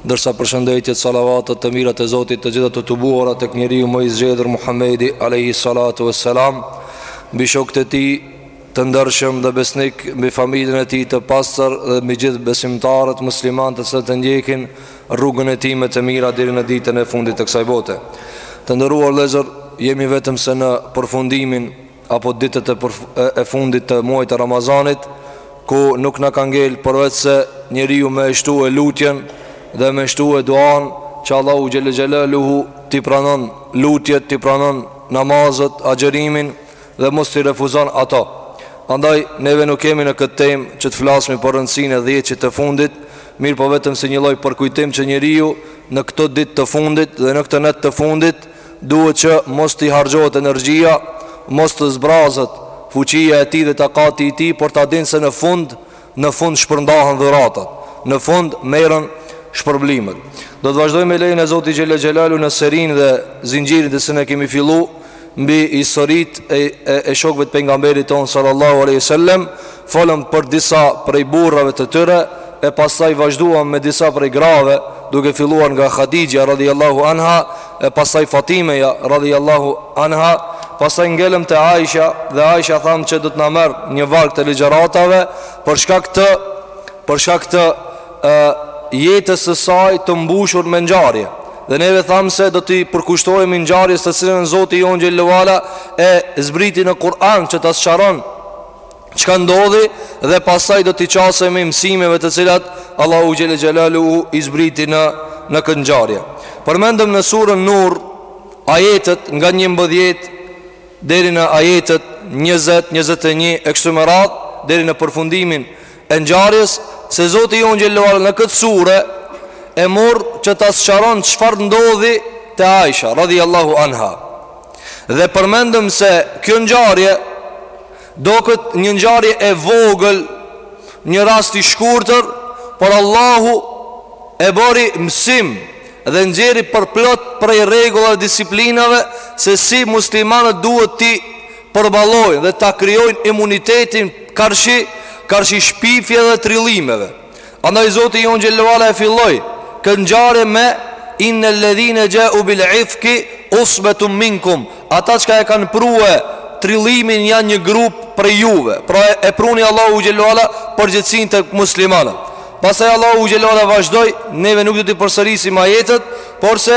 Ndërsa përshëndetjet salavatet të mirat e Zotit të gjitha të tubuara tek njeriu më i zgjedhur Muhammedi alejhi salatu ue selam mbi shokët e tij të ndershëm dhe besnik mbi familjen e tij të pastër dhe mbi gjithë besimtarët musliman të cilët e ndjekin rrugën e tij me të mira deri në ditën e fundit të kësaj bote Të nderuar vllezër jemi vetëm se në përfundimin apo ditët e fundit të muajit të Ramazanit, ku nuk na ka ngel përveçse njeriu me shtue lutjen dhe me shtue duan që Allahu xhelle xhelaluhu t'i pranon lutjet, t'i pranon namazet, agjerimin dhe mos t'i refuzon ato. Andaj neve nuk kemi në këtë temë që të flasmi për rëndësinë e dhjetshit të fundit, mirëpo vetëm si një lloj përkujtim që njeriu në këto ditë të fundit dhe në këto net të fundit duhet që mos t'i harxhohet energjia, mos të zbrazet fuqia e tij dhe takati i tij, por ta din se në fund, në fund shpërndahen dhuratat, në fund merren shpërblimet. Do të vazhdojmë me lejen e Zotit xhelle xhelaluhu në serinë dhe zinxhirin që se ne kemi fillu, mbi historitë e, e, e shokëve të pejgamberit tonë sallallahu aleyhi sallem, Folëm për disa prej burrave të tyre e pastaj vazhduam me disa prej grave, duke filluar nga Hadixhja radhiyallahu anha e pastaj Fatimeja radhiyallahu anha, pastaj ngelëm te Aisha dhe Aisha thamë që do të na merr një varg të ligjëratave për shkak të për shkak të e, jetës së saj të mbushur me ngjarje. Dhe neve thamë se do t'i përkushtohemi ngjarjes të cilën Zoti jonë xhelle ve ala e zbriti në Kur'an që ta sqaron çka ndodhi dhe pastaj do t'i qasemi mësimeve të cilat Allahu xhelle xhelaluhu i zbriti në, në këtë ngjarje. Përmendëm në suren Nur ajetet nga njëmbëdhjetë deri në ajetet 20, 21 e kështu me radhë deri në përfundimin e ngjarjes se Zoti jonë xhelle ve ala në këtë sure e mor që ta sqaron çfarë ndodhi te Aisha radhiyallahu anha. Dhe përmendëm se kjo ngjarje Doket një ngjarje e vogël Një rast i shkurtër Por Allahu e bori mësim Dhe nxjerri përplot prej rregullave dhe disiplinave Se si muslimanët duhet t'i përballojnë Dhe ta krijojnë imunitetin karshi Karshi shpifjeve dhe trillimeve Andaj Zoti jonë xhelle ve ala e filloi këtë ngjarje me inne ledhine xhau bil ifki usbetun minkum. Ata çka e kanë prue trillimin janë një grup prej juve. Pra e pruni Allahu xhelle ve ala përgjegjësinë te muslimanët. Pastaj Allahu xhelle ve ala vazhdoi, neve nuk do t'i përsërisim ajetet, porse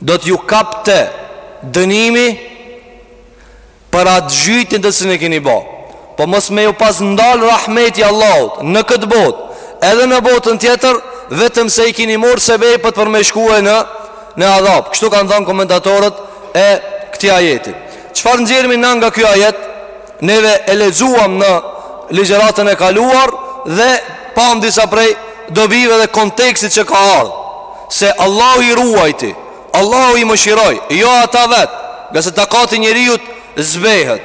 Do t'ju kapte dënimi për atë gjynah të cilin e keni bo. Po mos me ju pas ndalë rahmeti Allahut në këtë botë, edhe në botën tjetër, vetëm se i keni marrë sebepet për me shkue në, në adhab. Kështu kanë thonë komentatorët e këtij ajeti. Çfarë nxjerrim na nga ky ajet? Neve e lexuam në ligjëratën e kaluar dhe pamë disa prej dobive dhe kontekstit që ka ardhur se Allahu i ruajti, Allahu i mëshiroi, jo ata vet, ngase takati i njeriut zbehet.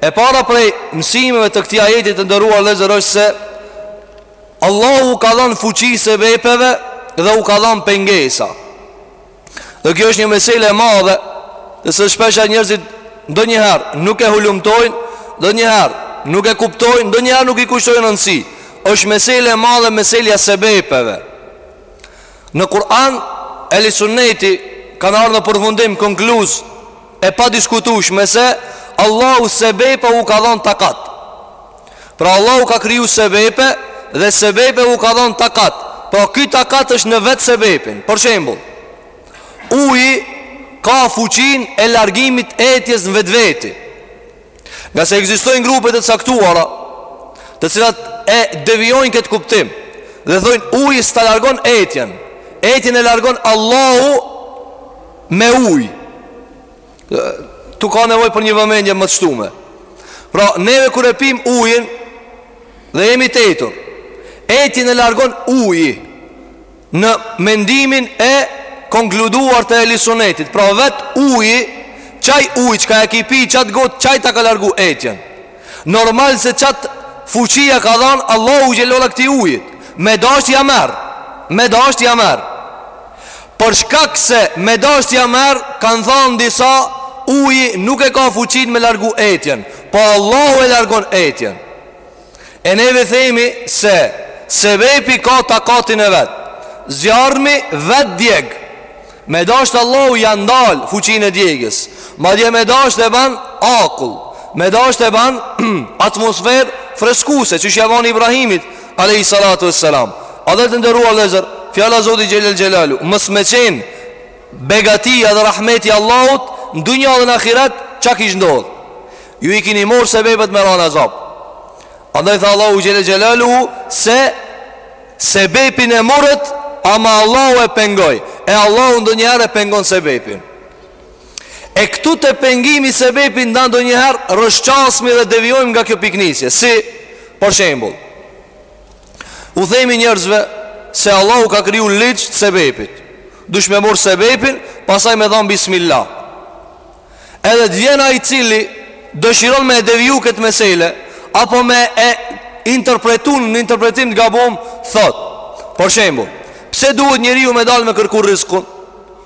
E para prej mësimeve të këtij ajeti të nderuar vëllezër është se Allahu u ka dhënë fuqi sebepeve dhe u ka dhënë pengesa. Dhe kjo është një mesele e madhe Edhe pse shpeshherë njerëzit ndonjëherë nuk e hulumtojnë ndonjëherë nuk e kuptojnë ndonjëherë nuk i kushtojnë rëndësi është mesele e madhe Meselja e sebepeve Në Kur'an Ehli Sunneti kanë ardhë në përfundim konkluzë e padiskutueshme se Allahu sebepeve u ka dhonë takat Pra Allahu ka kriju sebepe dhe sebepeve u ka dhënë takat. Pra ky takat është në vetë sebepin. Për shembull, uji ka fuqinë e largimit të etjes në vetveti. Ngase ekzistojnë grupe të caktuara, të cilat e devijojnë këtë kuptim dhe thonë uji s'ta largon etjen. Etjen e largon Allahu me ujë. Ktu ka nevojë për një vëmendje më të shtume Pra neve kur e pim ujin Dhe jemi të etur Etjen e largon uji Në mendimin e konkluduar të Ehli Sunnetit Pra vet uji Qaj uji çka e ki pi qatë gotë Qaj ta ka largu etjen Normal se qatë fuqi ia ka dhanë Allahu xhele ue ala këtij ujit Me dashtë ja merr Me dashtë ja merr Për shkak se me dashtë ja merr, kanë thënë disa, uji nuk e ka fuqinë me largu etjen, po Allahu e largon etjen. E neve themi se sebepi ka takatin e vet. Zjarrmi vet djeg. Me dashtë Allahu ja ndal fuqinë e djegies. Madje me dashtë e ban akull. Me dashtë e ban atmosferë freskuse, qysh ja bani Ibrahimit Alejhi salatu e selam Edhe të nderuar vëllezër Fjala e Zotit xhele xhelaluhu Mos me qenë Begatia dhe rahmeti Allahut Në dunja dhe në ahiret Çka kish ndodh Ju i kini marrë sebepet me ra n'azab Andaj tha Allahu xhele xhelaluhu se sebepin e morët Ama Allahu e pengoi E Allahu ndonjëherë e pengon sebepin E këtu te pengimi, sebepi, na ndonjëherë rrëshqasmi dhe devijojmë nga kjo pikënisje. Si, për shembull, u themi njerëzve se Allahu ka kriju ligj të sebepit. Dush me morr sebepin, pastaj me thanë bismillah. Edhe të vjen ai i cili dëshiron me e deviju këtë mesele, apo me e interpretu në interpretim të gabum, thot, për shembull, pse duhet njeriu me dalë me kërku rizkun?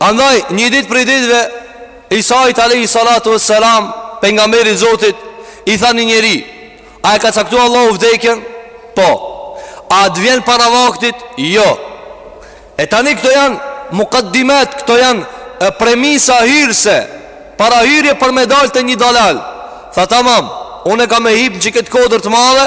Andaj, një dit prej ditve, Isait alejhi salatu ve selam, pengamberi i Zotit, i tha një njeri, a e ka caktu Allahu vdekjen? Po, a të vjen para vaktit? Jo. E tani këto janë mukaddimet, këto janë premisa hyrëse, parahyrje për me dalë te një dalal. Tha tamam, unë e kam me hip në qëkëtë kodër të madhe,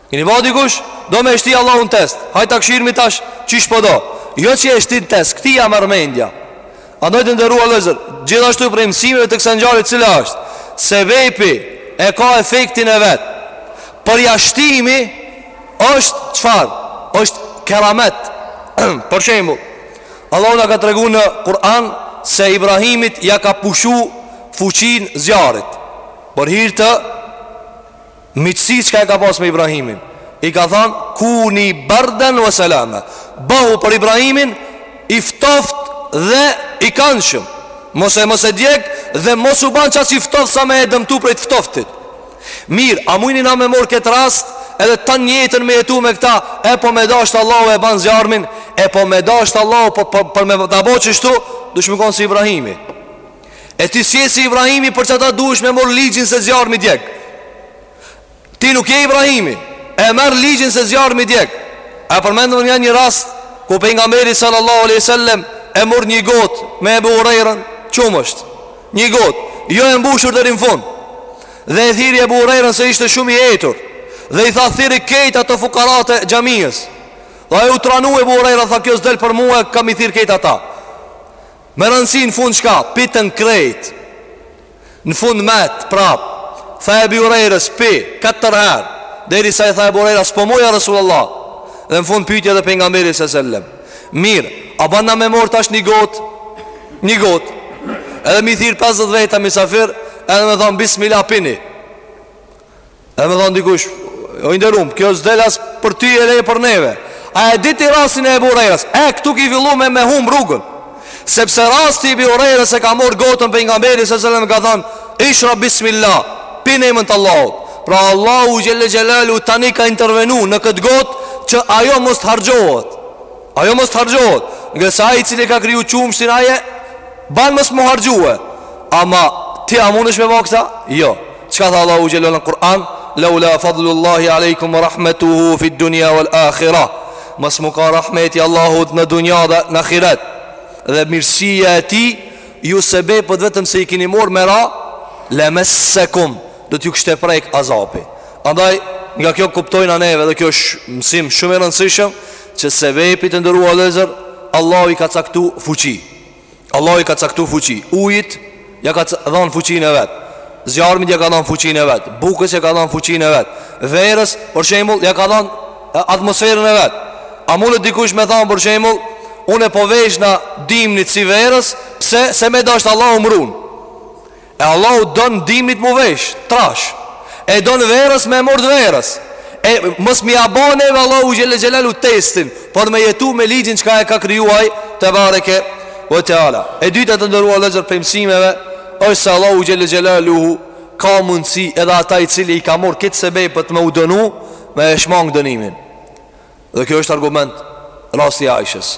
Keni pa dikush, do me shti Allahun në test Hajt ta këshirmi tash, qysh po do Jo që e shtin në test, këtij ja merr mendja Andaj të nderuar vllazër Gjithashtu prej mësimeve të kësaj ngjarje cila është Sebepi e ka efektin e vet Përjashtimi është çfar është keramet Për shembull Allahu na ka tregu në Kur'an Se Ibrahimit ja ka pushu fuqinë zjarrit Për hir të Miqësi çka e ka pas me Ibrahimin I ka than Kuni berden ve selame Bahu për Ibrahimin I ftoft dhe i kanshëm Mos e mos e djeg Dhe mos u ban qaq i ftoft Sa me e dëmtu prej të ftoftit Mirë, a mujmi na me morr këtë rast Edhe të njëjtën me jetu me këta E po me dasht Allahu e ban zjarmin E po me dasht Allahu po, po, Për me ta bo qështu Dush me konë si Ibrahimi E ti s'je si Ibrahimi për qata duhesh me morr ligjin se zjarmi djeg Ti nuk je Ibrahimi E merr ligjin se zjarmi djeg E përmendëm një një rast Ku pengamberi sallallahu alejhi ve sellem E morr një got me Ebu Hurejrën Qumësht Një got Jo e mbushur deri në fund Dhe e thirri Ebu Hurejrën se ishte shumë i etur Dhe i tha thirri kejt ata fukarat e xhamisë Dhe u tranu Ebu Hurejra Tha kjo s'del për mua kam me i thirr kejt ata Me rëndësi në fund çka, pitën krejt Në fund met, prap Tha Ebu Hurejrës, pi, katër herë Derisa i tha Ebu Hurejra, s'po muj ja Resulallah Dhe në fund piti edhe pengamberi se sellem Mirë, a ban na me morr tash një got Një got Edhe m'i thirr 50 veta misafir Edhe me thonë, bismilah pini E me thanë dikush O inderum, kjo s'del as për ty e le për neve A e din rastin e Ebu Hurejrës E këtu ki fillu me hum rrugën Sepse rasti i Ebu Hurejrës e ka mor gotën pejgamberi sallallahu alejhi ve sellem e ka thanë Ishrab bismillah Pi n'emën të Allahut Pra Allahu xhel xhelaluhu tani ka intervenu në këtë gotë Që ajo mos të harxhohet Ajo mos të harxhohet Ngase ai i cili e ka kriju qumështin ai e ban mos me u harxhu Ama ti a munesh me ba kta? Jo Çka tha Allahu xhelaluhu në Kur'an? Laula fadlullahi alejkum wa rahmetuhu fi dunya wal akhirah. Mos me kan rahmeti i Allahut në dunja dhe në ahiret. Dhe mirësia e tij ju sebep vetëm se i keni marr mera lemessakum do t'ju kishte prek azapi. Andaj nga kjo kuptojna neve dhe kjo është mësim shumë i rëndësishëm që sebepit të nderuar vllezër Allahu i ka caktu fuqi. Allahu i ka caktu fuqi. Ujit ja ka dhanë fuqinë e vet. Zjarmit ja ka dhanë fuqinë e vet. Bukës ja ka dhanë fuqinë e vet. Verës, për shembull, ja ka dhanë atmosferën e vet. A munet dikush me than për shembull, unë po veshna dimnit si verës, pse se me dasht Allahu m'run. E Allahu don dimnit m'u vesh, trash. E don verës me mort verës. E mos me ia bo neve Allahut xhel xhelaluhu testin, por me jetu me ligjin çka e ka krijuar tebareke ve teala. E dyta të nderuar vllezër prej mësimeve është se Allahu xhel xhelaluhu ka mundësi edhe ata i cili i ka marr këto sebepet për me u dënu me e shmang dënimin. Dhe kjo është argument rasti i Aishës.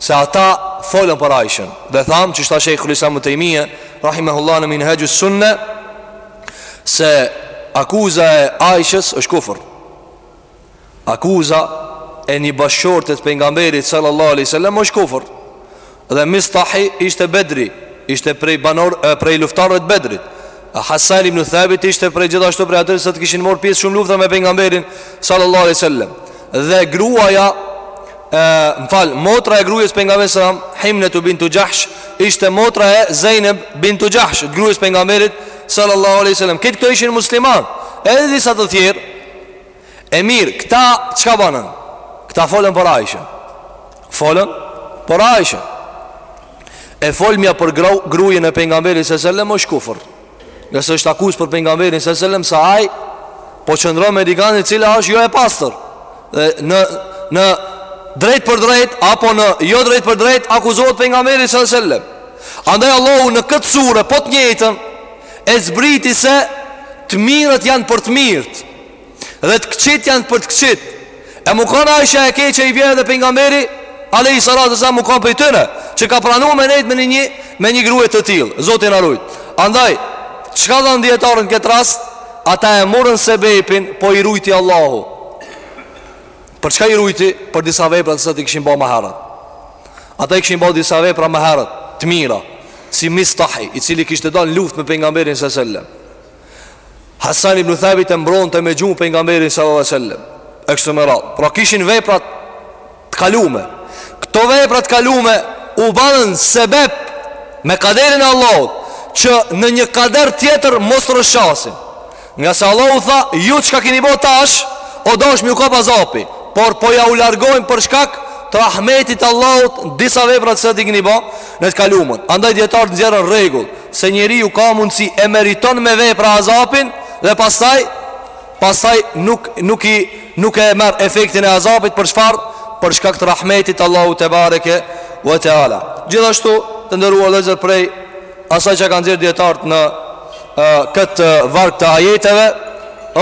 Se ata folën për Aishën dhe thamë që ç'tha Sheikhul Islam Ibn Tejmije, Rahimehullah në Minhaju Sunne, se akuza e Aishës është kufër. Akuza e një bashkëshorte t'pejgamberit sallallahu alaihi sallam është kufër. Dhe Mistahi ishte Bedri, ishte prej banor prej luftarve të Bedrit. Hasan ibn Thabit ishte prej gjithashtu prej atyre që kishin marrë pjesë shumë luftra me pejgamberin sallallahu alaihi wasallam. Dhe gruaja m'fal, motra e gruas pejgamberit sallallahu alaihi wasallam, Himnetu bintu Jahsh, ishte motra e Zainab bintu Jahsh, gruas pejgamberit sallallahu alaihi wasallam. Këta ishin muslimanë. Edhe disa të tjerë E mirë, këta çka banën? Këta folën për Ajshën Folën për Ajshën E folmja për grujen e pejgamberit alejhi selam është kufër Ngase është akuzë për pejgamberin alejhi selam se aj Po qëndron me dikan e cila është jo e pastër Dhe në, në drejtpërdrejt Apo në jo drejtpërdrejt Akuzohet pejgamberi alejhi selam Andaj Allahu në këtë sure po të njëjtën E zbriti se të mirët janë për të mirët Dhe të këqit janë për të këqit E me u kanë Ajshja e keqe i vjen edhe pejgamberi alejhi salatu ve selam u kanë prej tyre Që ka pranu me nejtë me një, me një grue të tillë Zoti na rujt Andaj, çka thanë dijetarët në këtë rast Ata e murën sebepin Po i rujti Allahu Për çka i rujti Për disa vepra që i kishin ba më herët Ata i kishin ba disa vepra më herët Të mira Si Mistahi I cili kishte dalë n'luftë me pejgamberin së sellem Hasan ibn Thabit e mbronte me gjuhë pejgamberin sallallahu alaihi wasallam. E kështu me radhë. Pra kishin vepra të kalume. Këto vepra të kalume u banën sebep me kaderin e Allahut që në një kader tjetër mos të rrëshqasin. Ngase Allahu u tha, ju çka kini bo tash, o dasht me ju kap azapi. Por po jau largojmë për shkak të rahmetit t'Allahut disa vepra që i kini bo, në të kalumen. Andaj dijetarët nxjerrën rregull se njeriu ka mundësi e meriton me vepra azapin dhe pastaj pastaj nuk nuk i nuk e merr efektin e azapit për çfarë? Për shkak të rahmetit të Allahut tebareke ve teala. Gjithashtu të nderuar vëllezër prej asaj që kanë nxjerrë dijetarët në e, këtë varg të ajeteve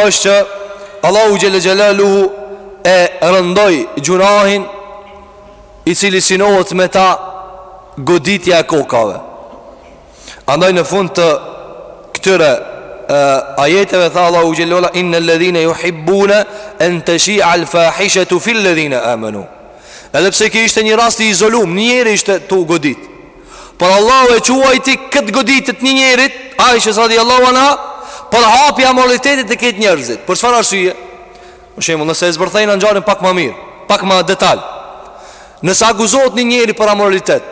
është që Allahu xhelle xhelaluhu e rëndoi gjunahin i cili synohet me ta goditja e kokave. Andaj në fund të këtyre e, ajeteve tha Allahu xhelle ve ala, innel ledhine juhibbune en teshial fahishetu fil ledhine amenu. Edhe pse kjo ishte një rast i izolum, një njeri ishte tu u godit. Por Allahu e quajti këtë goditje t'një njerit, Ajshes radiallahu anha, përhapje amoralitetit te kejt njerëzit. Për çfarë arsyje? Për shembull, nëse e zbërthejna ngjarjen pak më mirë, pak më detaj. Nëse akuzohet një njeri për amoralitet,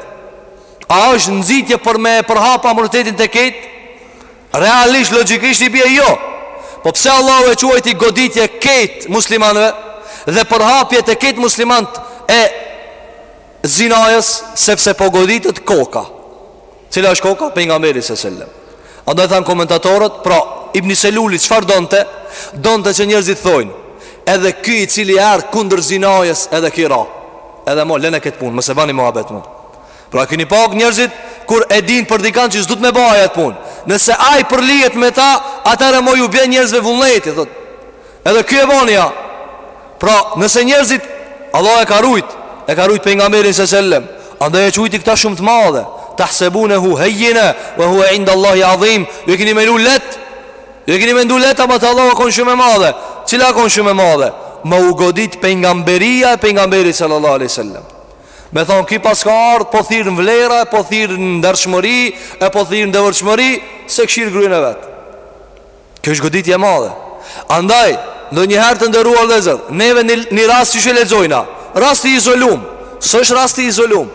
a është nxitje për me përhap amoralitetin te kejt? Realisht logjikisht i bie jo. Po pse Allahu e quajti goditje kejt muslimanëve dhe përhapje te kejt muslimant e zinajës sepse po goditet koka. Cila është koka? Pejgamberi sallallahu alaihi wasallam. Andaj thanë komentatorët, pra Ibn Seluli çfarë donte? Donte që njerëzit t'thojnë, edhe ky i cili erdh kundër zinajës, edhe ky ra. Edhe mo lene këtë punë, mos e bani muhabet më. Pra keni pa njerëzit kur e dinë për dikan që s'duhet me ba atë punë. Nëse ai përlyhet me ta, atëherë mo ju bjen njerëzve vullneti, thotë. Edhe ky e bani ja Pra nëse njerëzit Allahu e ka rujt E ka rujt pejgamberin se sellem Andaj e qujti këta shumë të madhe Tahsebunehu hejjinen ve huve indallahi adhim Ju e kini mendu leht Ju e kini mendu leht Ama te Allahu o konë shumë e madhe Cila o konë shumë e madhe Me u godit pejgamberia e pejgamberit sallallahu alejhi ve sellem Me thanë ky paska ardhë Po thirr në vlera Po thirr në ndershmëri E po thirr në devotshmëri S'e kshyr gruen e vet Kjo është goditje e madhe. Andaj, ndonjëherë të nderuar vëllezër, neve një, një rast që e lexojna, rast i izolum, s'është rast i izolum.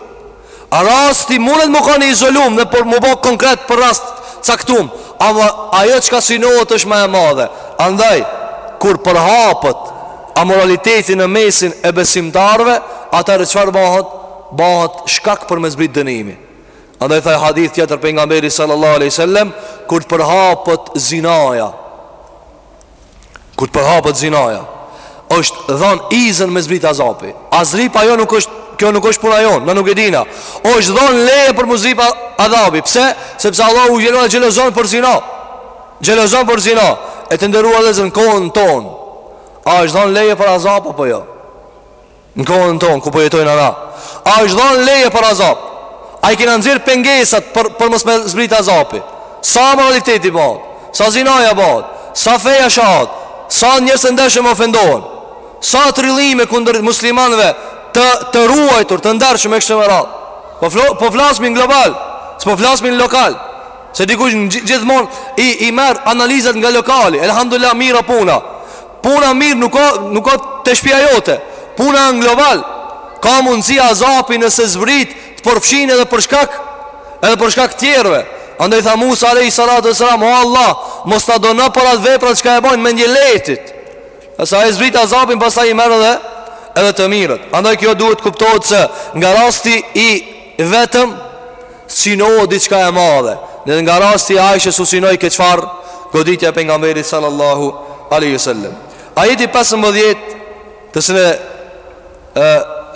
A rasti mundet me kanë i izolum dhe për m'u ba konkret për rast caktum, ama ajo çka synohet është ma e madhe. Andaj, kur përhapet amoraliteti në mesin e besimtarëve, atëherë çfarë bahet? Bahet shkak për me zbrit dënimi. Andaj tha në hadith tjetër Pejgamberi sallallahu aleyhi sallem Kur të përhapet zinaja Kur të përhapet zinaja është dhan izën me zbrit azapi A zrip a jo nuk është Kjo nuk është puna jonë, na nuk e dina Është dhan leje për me zrip azapi Pse? Sepse Allahu xhelo xhelozon për zina Xhelozon për zina E të nderuar vëllezër në kohën tonë A është dhan leje për azap apo jo Në kohën tonë ku po jetojmë na, a është dhan leje për azap? A i kena nxjerr pengesat për për mos me zbrit azapi? Sa amoraliteti bahet? Sa zinaja bahet? Sa feja shahet? Sa njerëz të ndershëm ofendohen? Sa trillime kundër muslimanëve të të ruajtur, të ndershëm e kështu me radhë? Po flo, po flasim në global, s'po flasim në lokal. Se dikush gjithmonë i i merr analizat nga lokali. Elhamdullah mirë puna. Puna mirë nuk ka nuk ka te shpia jote. Puna në global ka mundësi azapi nëse zbrit të përfshin edhe për shkak edhe për shkak të tjerëve. Andaj tha Musa alayhi salatu wasalam, "O Allah, mos na dëno për atë veprat çka e bajnë mendjelehtit." Se ai e zbrit azapin pastaj i merr edhe edhe të mirët. Andaj kjo duhet kuptohet se nga rasti i vetëm synohet diçka e madhe. Edhe nga rasti e Aishës u synoi ke çfarë goditja e pejgamberit sallallahu alaihi wasallam. Ajeti 15 të cilin e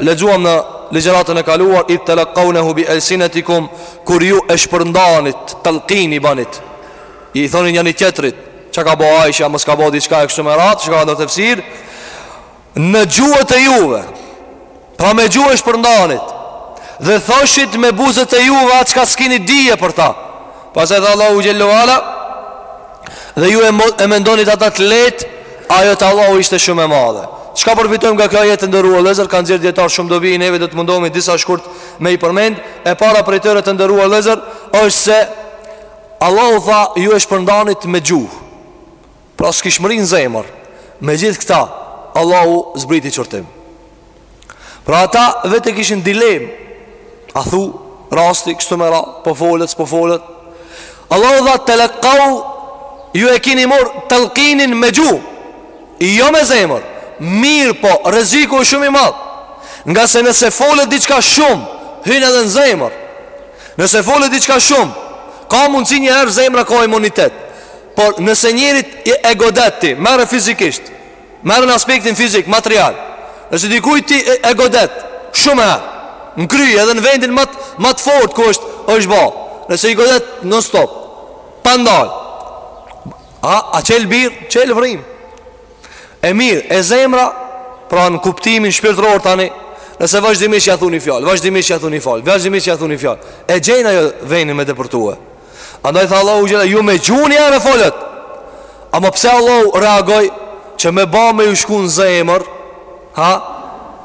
lexuam në ligjëratën e kaluar idh talaqqawnahu bi alsinatikum kur ju e shpërndanit talqin i banit. I thoni njani tjetrit, çka ka bo Aisha, mos ka bo diçka e kështu me radhë, çka ka ndër tefsir. Në gjuhët e juve Pra me gjuhë e shpërndanit Dhe thoshit me buzët e juve Atë çka s'kini dije për ta Pastaj tha Allahu xhelle ue ala Dhe ju e mendonit ata të lehtë Ajo te Allahu ishte shumë e madhe Çka përfitojmë nga kjo ajet të nderuar vëllezër Kanë nxjerr dijetarët shumë dobi e neve do të mundohemi disa shkurt me i përmend E para prej tyre të nderuar vëllezër është se Allahu tha ju e shpërndanit me gjuhë Pra s'kish mrri në zemër Me gjithë këta Allahu zbriti qërtim Pra ata vetë e kishin dilemë A thu rasti kështu me radhë Po folet, s'po folet Allahu tha telekau Ju e kini marr talkinin me gjuhë jo me zemër Mirëpo, rreziku është shumë i madh Ngase nëse folet diçka shumë Hyn edhe në zemër Nëse folet diçka shumë Ka mundësi njëherë zemra ka imunitet Por nëse njerit e godet ti Mere fizikisht Mere në aspektin fizik, material Nëse dikuj ti e godet Shumë her Në kry edhe në vendin mat, mat fort ku është, është ba Nëse i godet në stop Pandal A, a qel bir, qel vrim E mir, e zemra Pra në kuptimin shpirtëror tani Nëse vazhdimisht ja thuni fjall Vazhdimisht ja thuni fjall Vazhdimisht ja thuni fjall E gjena jo venin me depërtue Andaj tha Allahu xhele Ju me gjun ja në folët Ama pse Allahu reagoi Që me ba me ju shku në zemër Ha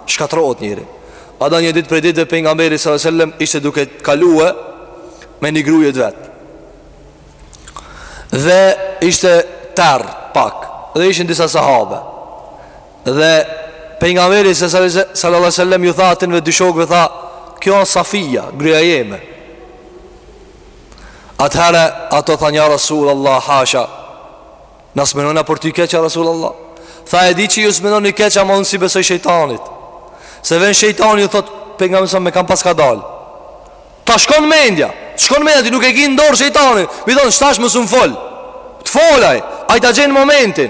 Shkatrrohet njeri Andaj një ditë prej ditve Pejgamberi sallallahu alejhi ve sellem Ishte duke kalue Me një gruje të vet Dhe ishte terr pak Dhe ishin disa sahabe Dhe Pejgamberi sallallahu alejhi ve sellem Ju tha atynve dy shokve tha Kjo është Safia, gruja jeme Atëherë ato thanë ja Rasul Allah hasha Na s'menojna për ty keq ja Rasul Allah Tha e di që ju s'menoni keq ama unë s'i besoj shejtanit Se vjen shejtani ju thot Pejgamberi alejhi selam me kan paska dal Të shkon mendja Shkon mendja ti nuk e ki n'dorë shejtanin Me i thonë sht tash mos um fol Të fol ai Ai ta gjen momentin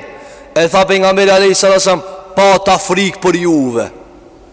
E tha Pejgamberi alejhi salatu selam Pata frikë për juve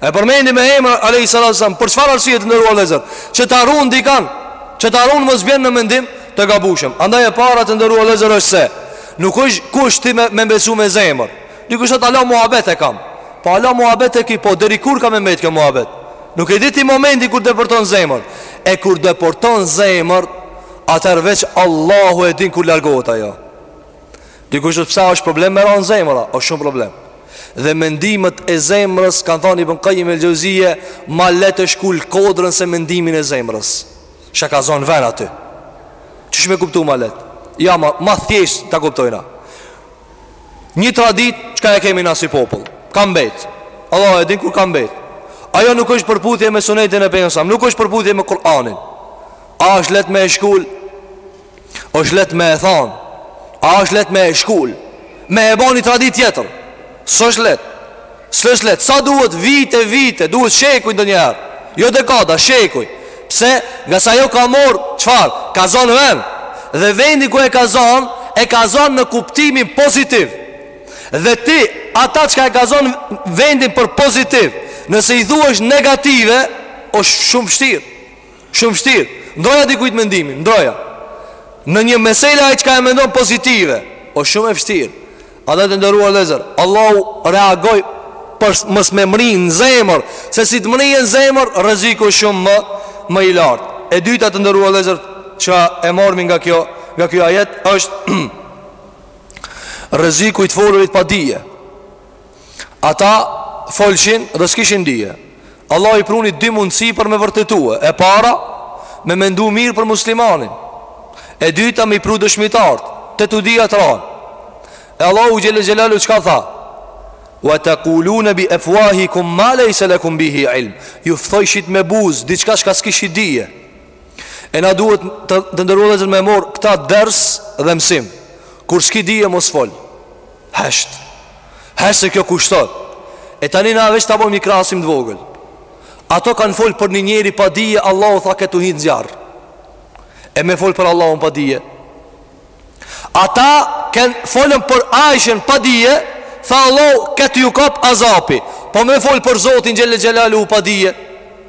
E përmendi me emër Alejhi salatu selam Për çfarë arsye të nderuar vllezër Që ta run dikan Që ta run mos bjen në mendim të gabushëm Andaj e para të nderuar vllezër është se Nuk është kusht ti me, me mbesu me zemër Dikush thot hala muhabet e kam Po hala muhabet e ki Po deri kur ka me mbet kjo muhabet Nuk e di ti momenti kur depërton n'zemër E kur depërton n'zemër Atëherë veç Allahu e din kur largohet ajo Dikush thot pse a është problem me ra në zemër është shumë problem Dhe mendimet e zemrës Ka thonë Ibn Kajim el-Xhevzije Ma lehtë e shkul kodrën se mendimin e zemrës Se ka zonë ven aty Qysh me kuptu ma lehtë Ja ma, ma thjesht ta kuptojna Një traditë Çka e kemi na si popull Ka mbet Allahu e din kur ka mbet Ajo nuk është n'përputhje me sunetin e Pejgamberit alejhi selam Nuk është n'përputhje me Kur'anin A është lehtë me e shkulë është lehtë me e than A është lehtë me e shkul Me e bo një traditë tjetër S'është lehtë S'është lehtë Sa duhet vite vite Duhet shekuj ndonjëherë Jo dekada shekuj Pse ngase ajo ka morr Çfar Ka zonë vend Dhe vendi ku e ka zonë E ka zonë në kuptimin pozitiv Dhe ti Ata çka e ka zonë vendin për pozitiv Nëse i thu është negative është shumë vshtirë Shumë vshtirë. Ndroja dikujt mendimin, ndroja. Në një mesele ai çka e mendon pozitive, o shumë e vështirë. Andaj të nderuar vllezër, Allahu reagoj për mos me mrri në zemër, se si të mrri në zemër, rreziku shumë më, më i lartë. E dyta të nderuar vllezër, që e morrmi nga kjo, nga kjo ajet, është rreziku i të folurit pa dije. Ata folshin dhe s'kishin dije Allahu i pruni dy mundësi për me vërtetue E para, me mendu mirë për muslimanin E dyta, me i pru dëshmitart Te të dyja t'i ranë E Allahu xhele xhelaluhu çka tha Wa tekulune bi efuahikum ma lejse lekum bihi ilm Ju thojshit me buzë, diçka çka s'kishit dije E na duhet të nderuar vllezër me morr Këtë ders dhe mësim Kur s'ki dije mos fol Hesht Hesht se kjo kushton E tani na veç ta bojmë një krahasim të vogël Ato kanë folë për një njeri pa dije Allahu tha këtu hin n'zjarr E me folë për Allahun pa dije Ata kanë folë për Ajshen pa dije Tha Allahu këtu ju kap azabi Po me folë për Zotin xhelle xhelaluhu pa dije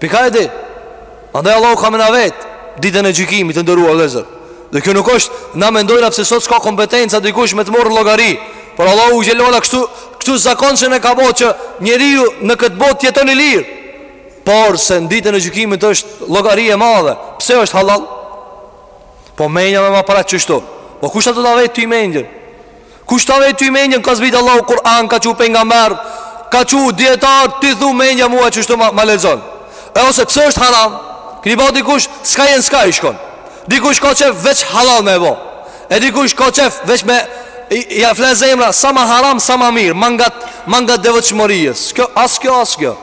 Pika e dytë Andaj Allahu ka me na vetë Ditën e gjykimit të nderuar vllezër Dhe kjo nuk është Na mendojna pse sot s'ka kompetenca Dikush me të morr llogari Por Allahu xheleshanuhu kështu Kështu zakon që na ka bo që Njeriu në këtë botë t'jeton i lirë Por se në ditën e gjykimit është llogari e madhe Pse është halal Po menja më ma pret qështu Po kush o ta vet ty menjen Kush ta vet ty menjen ka zbritë Allahu Kur'an ka çu pejgamber ka çu dijetar ti thu menja mua që shtu ma, ma lezon e ose pse është haram këni ba dikush s'ka jenë s'ka i shkon dikush ka qef veç hallall me e bo e dikush ka qef veç me i ja fle zemra sa ma haram sa ma mirë mangët mangët devotshmëri o s' kjo as kjo as kjo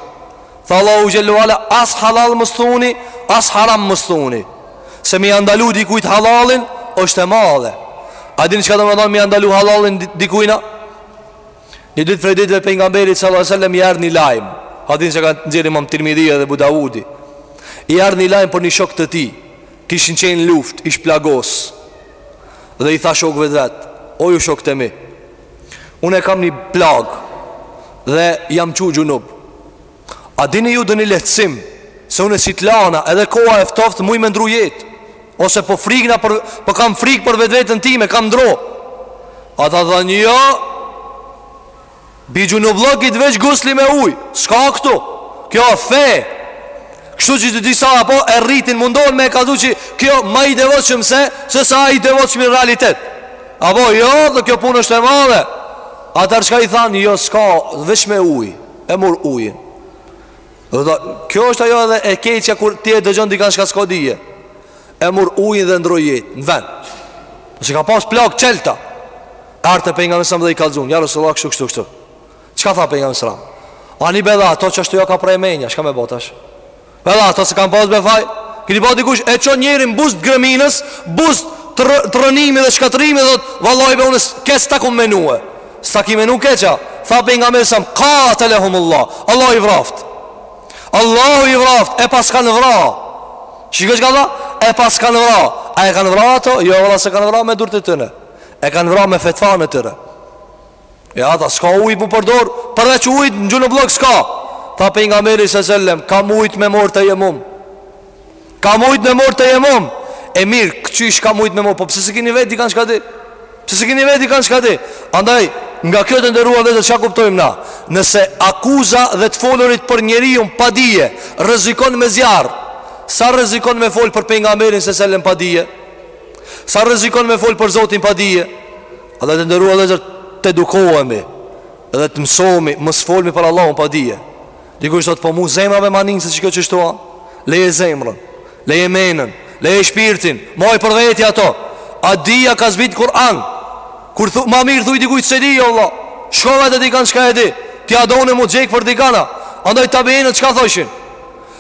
Tha Allahu xhelle ue ala as halal mos thoni, as haram mos thoni. Se më andalu dikujt halalin është e madhe. A dini çka do të thonë m'ia ndalu halalin dikujna? Një ditë prej ditëve pejgamberit sallallahu alajhi wasallam i ardhi një lajm. Hadisin e ka nxjerrë Imam Tirmidhi dhe Ebu Davudi? I ardhi një lajm për një shok të tij kishin qenë n'luftë, ish plagos Dhe i tha shokëve të vetë O ju shokë të mi Unë e kam një plagë Dhe jam çu xhunub A dini ju ndonjë lehtësim Se unë nëse t'lana Edhe koha e ftoftë muj me ndrru jetë Ose po frikna për, Po kam frikë për vetveten time kam dro Ata thanë jo Mbi xhunubllëkit veç gusli me ujë S'ka këtu Kjo fe Kështu që disa apo e rritin mundohen me e kallzu që kjo ma i devotshëm se Se sa i devotshëm në realitet Apo jo dhe kjo punë është e madhe Atëher çka i thanë jo s'ka veç me uj E mur ujin Dhe kjo është ajo edhe e keqja kur ti e dëgjon dikan çka s'ka dije E mur ujin dhe ndrroi jetë në vend Se ka pas plagë çelta Ardh te pejgamberi sa dhe i kallzun Ja Rasulullah kështu kështu kështu Çka tha pejgamberi sa? Ani be tha ato qashtu jau ka pre menja, çka me bo tash? Be tha ato s'e kanë pas be faj. Kini pa dikush e çon njerin buzë të greminës, buzë të rrënimit dhe shkatërrimit dhe thotë, "Vallahi be unë kështu kom menue." Sa ki menu keq a? Tha pejgamberi sa, "Qatalahumullah." Allahu i vraft. Allahu i vraft e pas kanë vra. Shikoj çka tha? E pas kanë vra. A e kanë vra ato? Jo, valla s'e kanë vra me durtë të tyre. E kanë vra me fetvanë të tyre. E ata s'ka ujë për përdor Përveç ujë në gjurë në blok s'ka Tha pejgamberi se sellem Ka mujtë me morë tejemum Ka mujtë me morë tejemum E mirë, qysh ka mujtë me morë Po pse s'e kini vet dikan çka di Pse s'e kini vet dikan çka di Andaj, nga kjo të nderuar vëllezër çka kuptojmë na Nëse akuza dhe të folurit për njeriun pa dije Rrezikon me zjarr Sa rrezikon me folë për pejgamberin se sellem pa dije Sa rrezikon me folë për zotin pa dije Andaj të nderuar vëllezër, të edukohemi dhe të mësohemi, mos folmi për Allahun pa dije. Dikush thotë po mu zemra ma nin se kjo qështu a? Leje zemrën, leje menën, leje shpirtin, maj për veti ato. A dija ka zbrit Kur'an? Kur thu, ma mirë thuj dikujt s'e di, jo valla Shko vete dikan çka e di Ti a don m'u djeg për dikan a Andaj tabiinët çka thoshin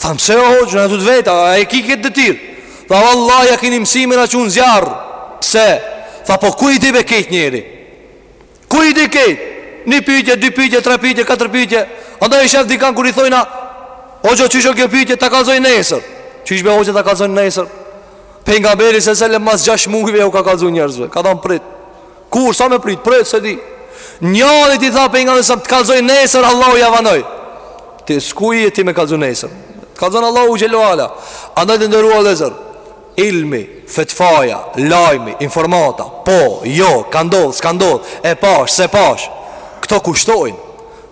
Thanë pse o hoxhë, na tu të vet, a e ki këtë detyrë. Tha valla, ja kini mësy me na çu në zjarr. Pse? Tha po ku i di be këtë njeri? Ku i di këtë? Një pyjtje, dy pyjtje, tre pyjtje, katër pyjtje. Andaj i shef dikan kur i thojnë, hoxhë qysh o kjo pyjtje, ta kallzoj nesër. Qysh be hoxha ta kallzon nesër? Pejgamberi se sellem mas gjashtë mujve, u ka kallzu njerëzve. Ka thanë prit. Kur sa me prit prit s'e di Njanit i tha pejgamberi sa Të kallzoj nesër Allahu ja vonoi Ti s'ku je ti me kallzu nesër Të kallzon Allahu xhel-le ve ala Andaj të nderuar vllezër Ilmi, fetvaja, lajmi, informata Po, jo, ka ndodh, s'ka ndodh E pash, s'e pash Këto kushtojnë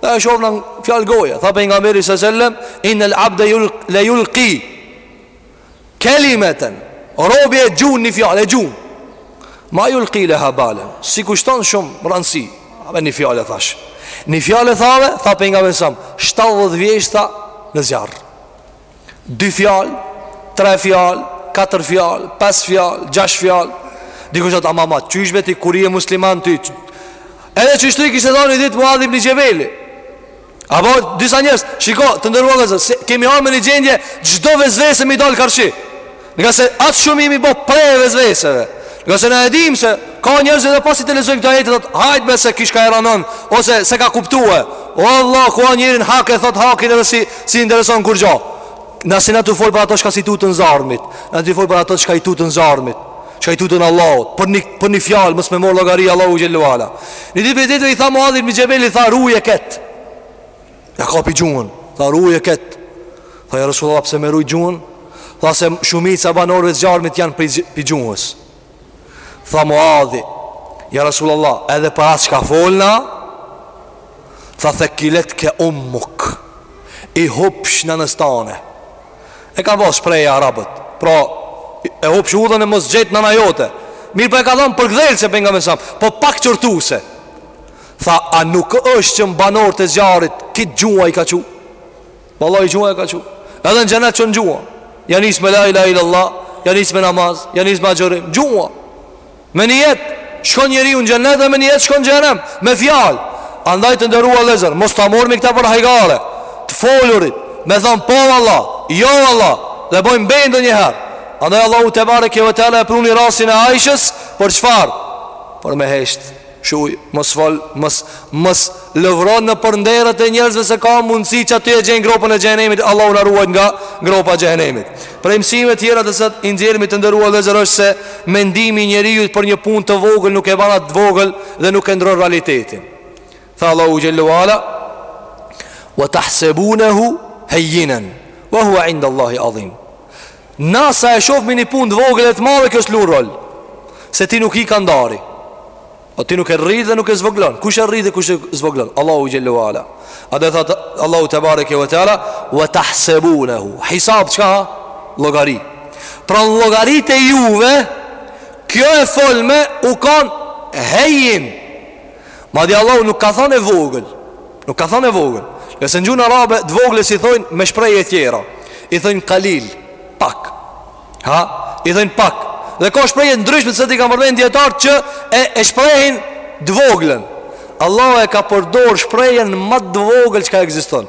Dhe e shofë në fjalë goja Tha pejgamberi se sellem Innel abde le julki Kelimeten Robi e gjun një fjal e gjun Ma julki leha balen S'i kushton shumë rëndësi A be një fjal e thash Një fjal e thave Tha pejgamberi sa 70 vjeshta në zjarr Dy fjal Tre fjal Katër fjal Pes fjal Gjash fjal Dikush atë ama ma Qysh be ti kur je musliman ty Edhe qështu i kish thanë ni ditë Muadh ibn Xhebeli Apo disa njerëz, shiko, të nderuar vëllezër, kemi ardh në një gjendje, çdo vesvese m'i dalë karshi. Ngase sot shumë jemi bo pre e vesveseve. Ngase na e dim se ka njerëz edhe pasi të lexojnë këto ajete, thotë, hajt be se kishka e ranon, ose s'e ka kuptue. Vallah, kur a njeri n'hak, e thotë hakin edhe s'i, s'i intereson kurgjo. Ngase na tu folë për ata shka s'i tuten zjarmit, na tu folë për ata shka i tuten zjarmit. Shka i tuten Allahut Për një, për një fjalë mos me marrë n'llogari Allahu xhelle ve ala Një ditë prej ditëve i tha Muadh ibni Xhebelit Tha ruje ketë Ia kapi gjuhën Tha ruje ketë Tha ja Resulullah pse me rujt gjuhën Tha se shumica e banorëve t'zjarmit janë pi gjuhës Tha Muadhi Ja Resulullah edhe për atë çka folna Tha thekiletke ummuk I hupsh nanës tane E kanë pas shprehje arabët. Pra, e hupsh udhën e mos t'gjet nëna jote. Mirëpo e ka thënë përkëdhelëse pejgamberi alejhi selam, po pak qortuse. Tha, a nuk është që banorët e zjarrit kjo gjuha i ka çu? Vallahi gjuha i ka çu. Edhe në xhenet çon gjuha. Ja nis me la ilaha illallah, ja nis me namaz, ja nis me agjërim, gjuha. Me nijet shkon njeriu në xhenet dhe me nijet shkon në xhehenem, me fjalë. Andaj të nderuar vëllezër, mos ta marrmi këtë për hajgare. Të folurit, me thanë po valla, jo valla, dhe bojmë be ndonjëherë. Andaj Allahu tebareke ve teala e pruni rastin e Aishës për çfarë? Për me hesht. Shuj, mos fol, mos mos lëvro nëpër nderet e njerëzve se ka mundësi që aty e gjen gropën e xhehenemit, Allahu na ruajt nga gropa e xhehenemit. Prej mësimeve tjera të cilat i nxjerrim të nderuar vëllezër është se mendimi i njeriut për një punë të vogël nuk e bën atë të vogël dhe nuk e ndron realitetin. Tha Allahu xhelle ve ala wa tahsabunahu hayyinan wa huwa 'inda Allahi 'azim. Na sa e shofmi një punë të vogël a të madhe kjo s'lun rol. Se ti nuk je kandari. Po ti nuk e rrit dhe nuk e zvogëlon. Kush e rrit dhe kush e zvogëlon? Allahu xhelle ve ala. Edhe thot Allahu tebareke ve teala wa tahsabunahu. Hisab çka? Llogari. Pra në llogaritë e juve kjo e folme u kon hejin. Madje Allahu nuk ka thënë e vogël. Nuk ka thënë e vogël. Ngase në gjuhën arabe të voglës i thonë me shprehje të tjera. I thonë kalil, pak. Ha, i thonë pak. Dhe ka shprehje ndryshme siç i kanë përmend dijetarët që e e shprehin të voglën. Allahu e ka përdor shprehjen më të vogël çka ekziston.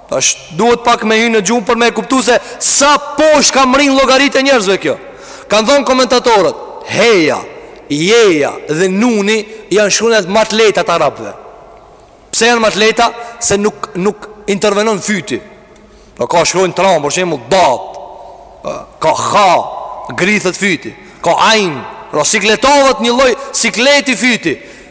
Tash duhet pak me hy në gjuhë për me e kuptu se sa poshtë ka mrri n'llogaritë e njerëzve kjo. Kanë thon komentatorët, heja, jeja dhe nuni janë shkronjat më të lehta të arabëve. Pse janë më të lehta? Se nuk nuk intervenon fyti. Po ka shkronja t'rana, për shembull, dad. Ka ha, grithet fyti. Ka ajn, pra sikletohet një lloj sikleti fyti.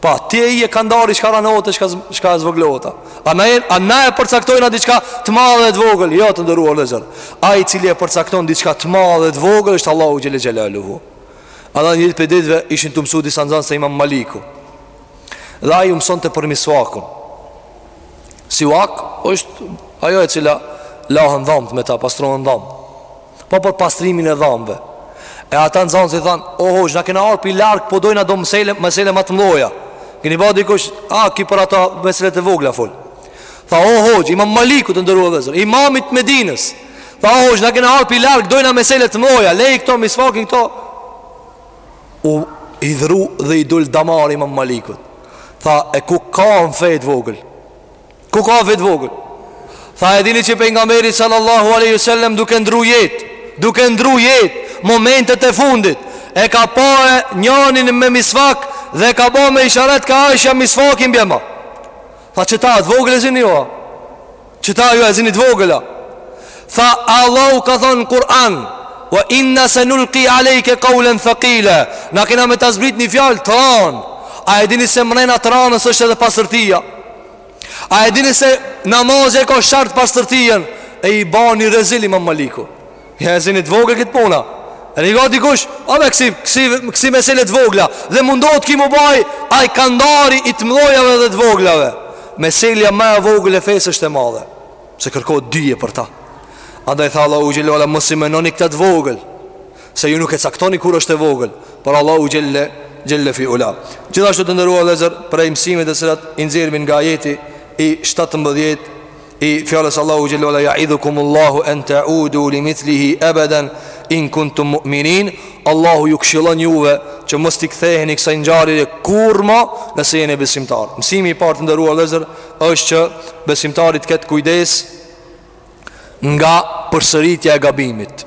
Pa, ti e i e ka ndari shka ranohet e shka, shka e zvoglohet A na e, a na e përcaktojna diçka të madhe dhe të vogël Jo të nderuar vëllezër Ai i cili e përcakton diçka të madhe dhe të vogël është Allahu xhele xhelaluhu Anda një ditë prej ditëve ishin tu mësu disa nxanës te imam Maliku Dhe ai u mësonte për misuakun Siuak është ajo e cila lahen dhamt me ta, pastrohen dhamt Po për pastrimin e dhamve. E ata nxansit i thanë, "O hoxh, na kena ardh pi larg, po dojna do mesele, mesele ma të mdhaja." Keni pa dikush, "A ky për ato meselet të vogla fol?" Tha, "O hoxh, Imam Malikut të nderuar vëllezër, imamit të Medinës." Tha, "O hoxh, na kena ardh pi larg, dojna mesele të mdhaja, lej këto misfakin këto." U hidhru dhe i dul damari Imam Malikut. Tha, "E ku ka në fe të vogël?" Ku ka në fe të vogël Tha e dini që pejgamberi sallallahu aleyhi sallem duke ndru jet Duke ndru jet Momentet e fundit E ka pa e njanin me misfak Dhe ka ba me isharet kah Aisha misfakin bjema Tha qëta të vogël e zini ju Qëta ju e zini të vogël Tha Allahu ka thonë në Kur'an Wa inna se nulki alejke kaulen thëkile Na kena me të zbrit një fjalë të ranë A e dini se mrena të ranës është edhe pasërtia A e dini se namazi e ka shart pastërtinë E i bani rezil imam maliku Ju e zini të vogël këtë punë E nji ka dikush A me kësi, kësi, kësi mesele të vogla Dhe mundohet ky m'u ba ai kandari i të mdhajave dhe të voglave Meselja ma e vogël e fesë është e madhe Se kërkon dije për ta Andaj tha Allahu xhele ula Mos i menoni këta të vogël Se ju nuk e caktoni kur është e vogël Por Allahu xhele, xhele fi ula Gjithashtu të nderuar vëllezër Prej mësimeve të cilat i nxirrmi nga ajeti i 17 i fjalës së Allahut xhele ula Jaidhukum Allahu en teudu li mithlihi ebeden In kuntum mu'minin Allahu ju këshilon juve Që mos t'i ktheheni kësaj ngjarje kurrë ma Nëse jeni besimtar Mësimi i parë të nderuar vëllezër është që besimtari të ketë kujdes Nga përsëritja e gabimit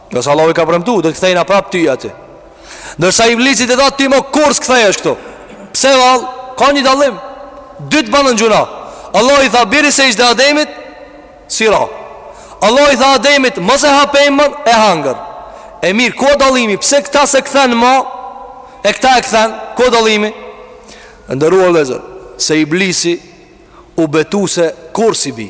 Ndërsa Allahu i ka premtu, do të kthejna prap ty aty. Ndërsa Iblisit i tha ti më kurrë s'kthehesh këtu. Pse vallë, ka një dallim, dytë banën gjynah. Allahu i tha bjeri sexhde Ademit, s'i ra. Allahu i tha Ademit, mos e ha pemën e hangër. E mirë, ku dallimi, pse këta s'e kthen ma, e këta e kthen, ku dallimi? Të nderuar vëllezër, se Iblisi u betu se kurrë s'i bi.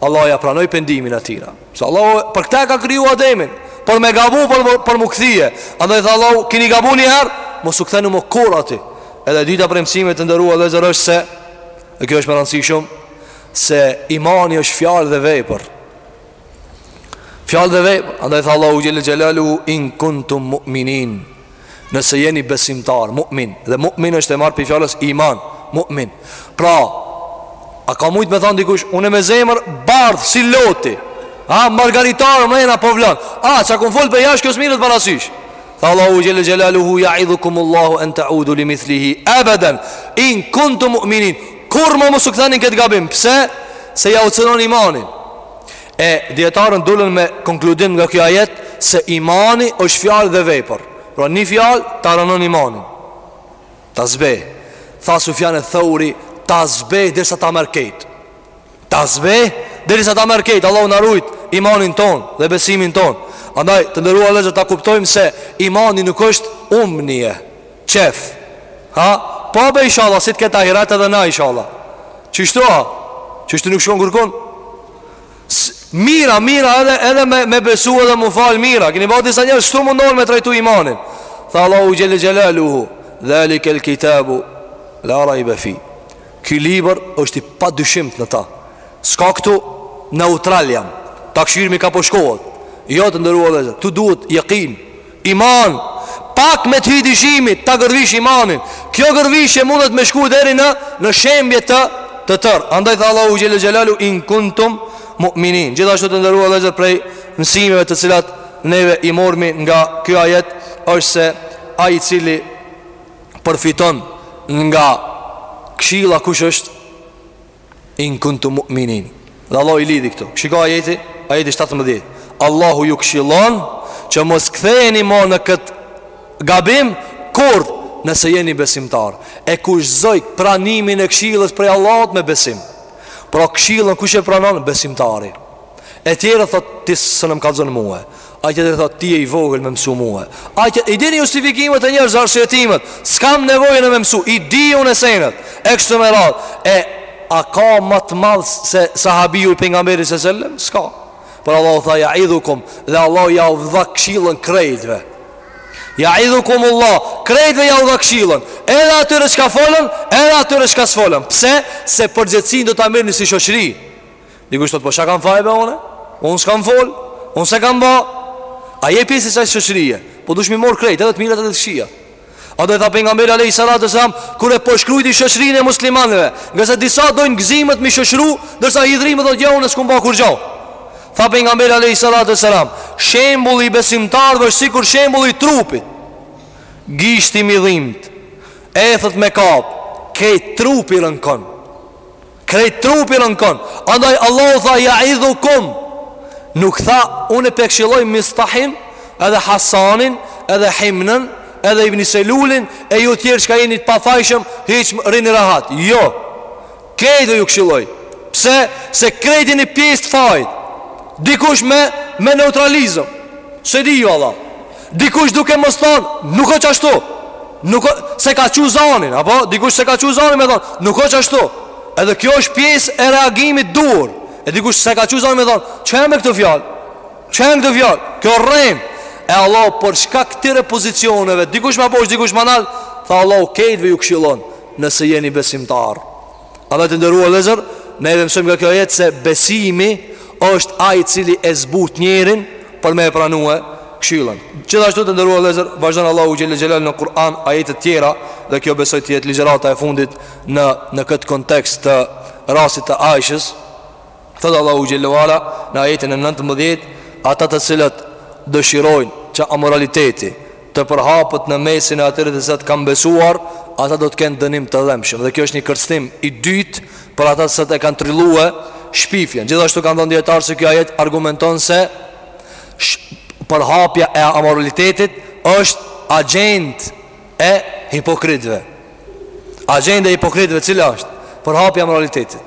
Allahu ia pranoi pendimin atina. Se Allahu për këta e ka kriju Ademin, për me gabu por për m'u kthy. Andaj tha Allahu, keni gabu një herë, mos u kthenu më kurrë aty. E dyta prej mësimeve të nderuar vëllezër është se E kjo është me rëndësi shumë Se imani është fjalë dhe vepër Fjalë dhe vepër Andaj tha Allahu xhele xhelaluhu In kuntum mu'minin Nëse jeni besimtar, mu'min Dhe mu'min është e marrë pi fjalës iman Mu'min Pra A ka mujtë me thanë dikush Unë e kam zemrën bardhë si loti A margaritarë mrena po vlon A çka kam folë për jashtë kjo s'mirret parasysh Tha Allahu xhele xhelaluhu Jaidhukumullahu en teudu li mithlihi Ebeden In kuntum mu'minin Kurrë ma mos u ktheni n' këtë gabim Pse? Se jau cenon imanin E dijetarët dolën me konkludim nga kjo ajet se imani është fjalë dhe vepër. Pra një fjalë ta rrënon imanin. Ta zbeh. Tha Sufjan eth-Theuri, ta zbeh derisa ta merr krejt. Ta zbeh derisa ta merr krejt, Allahu na rujtë imanin tonë dhe besimin tonë. Andaj të nderuar vllezër ta kuptojmë se imani nuk është umnie, Qejf ha Po be ishalla si të ketë ahiret edhe na ishalla Qishtu ha Qishtu nuk shkon kërkun Mirë a, mirë a edhe, edhe me, me besu edhe m'u falë mirë a Kini pa disa njerëz qishtu mundohen me trajtu imanin Tha Allahu xhele xhelaluhu Dhalikel kitabu La rajbe fih Ky libër është i padyshimtë në ta S'ka këtu neutral jam Ta kqyrim kah po shkohet Jo të nderuar vllezër Këtu duhet jekin Iman, pak me të hy dyshimi, ta gërvish imanin. Kjo gërvishje mundet me shku deri në, në shembje të, të tërë. Andaj tha Allahu xhele xhelaluhu, in kuntum mu'minin. Gjithashtu të nderuar vllezër prej mësimeve të cilat neve i morëm nga kjo ajet, është se ai i cili përfiton nga kshilla kush është, in kuntum mu'minin. Dhe Allahu i lidhi këtu. Shiko ajeti, ajeti 17. Allahu ju këshillon që mos ktheheni më në kët gabim kurrë nëse jeni besimtar. E kushtëzoi pranimin e këshillës prej Allahut me besim. Pra këshillën kush e pranon besimtari. Ai tjetri thot ti s'na m'kallzon mua. Ai tjetri thotë ti je i vogël me mësu mua. Ai tjetri i dini justifikimet e njerëzve arsyetimet, s'kam nevojë me mësu, i di unë senet. E kshtu me radhë. E a ka më të madh se sahabiu i pejgamberit sallallahu alajhi wasallam? S'ka. Por Allahu tha jaidhukum dhe Allahu jau dha këshillën krejtëve. Jaidhukumullah, krejtëve jau dha këshillën. Edhe atyre çka folën, edhe atyre çka s'folën. Pse? Se përgjegjësinë do ta merrni si shoqëri. Dikush thot po çka kam faj be unë? Unë s'kam fol, unë s'e kam bë. A je pjesë e kësaj shoqërie? Po dush me i marrë krejt edhe të mirat edhe të këqija. Andaj tha pejgamberi alayhi salatu selam kur e përshkrujti shoqërinë e muslimanëve, ngase disa dojnë gëzimet me i shoqëru, ndërsa hidhërimet thotë jo unë s'kam bë kurrgja. Tha pejgamberi alayhi salatu selam, shembulli i besimtarëve është sikur shembulli i trupit. Gishti m'dhimt, ethet më kap, krejt trupi rënkon. Krejt trupi rënkon Andaj Allahu tha jaidhukum Nuk tha unë pe kshilloj Mistahin Edhe Hasanin Edhe Himnen Edhe Ibni Selulin E ju tjerë çka jeni t'pafajshëm Hiç rrini rahat Jo Krejt po ju kshilloj Pse se krejt jeni pjesë të fajit Dikush me Me neutralizëm S'e di vallah Dikush duke mos thon, nuk o qashtu. Nuk, s'e ka çu zonin, apo dikush s'e ka çu zonin me thon, nuk o qashtu. Edhe kjo është pjesë e reagimit dur. E dikush s'e ka çu zonin me thon, ça jan me këto fjalë? Ça jan këto fjalë? Kjo rren. E Allahu për shkak këtyre pozicioneve Dikush ma posh, dikush ma nal Tha Allahu krejtve ju këshillon Nëse jeni besimtar Andaj të nderuar vllezër Ne edhe mësojmë nga kjo ajet se besimi është ai i cili e zbut njerin Për me e pranue këshillën Gjithashtu të nderuar vllezër Vazhdon Allahu xhelle xhelaluhu në Kur'an ajetet tjera Dhe kjo besoj të jetë ligjërata e fundit Në, në këtë kontekst të rastit të Aishes Thotë Allahu xhelle ve ala në ajetin e nëntëmbëdhjetë, Ata të cilët dëshirojnë që amoraliteti të përhapet në mesin e atyre të cilët kanë besuar, ata do të kenë dënim të dhembshëm. Dhe kjo është një kërcënim i dytë për ata të cilët e kanë trilluar shpifjen. Gjithashtu kanë thënë dijetarë se ky ajet argumenton se përhapja e amoralitetit është agjendë e hipokritëve. Agjenda e hipokritëve cila është? Përhapja e amoralitetit.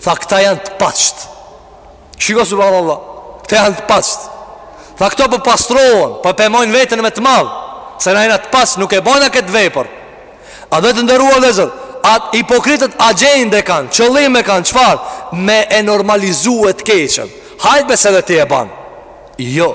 Tha këta janë të paqtë. Shiko subhanallah. Këta janë të paqtë. Tha këto po pastrohen, po pe majnë veten me të madh. Se na jena të paqtë, nuk e bajna këtë vepër. Andaj të nderuar vllezër, A hipokritët agjendë e kanë, qëllim e kanë, çfarë? Me e normalizu të keqën. Hajt be se dhe ti e ban. Jo.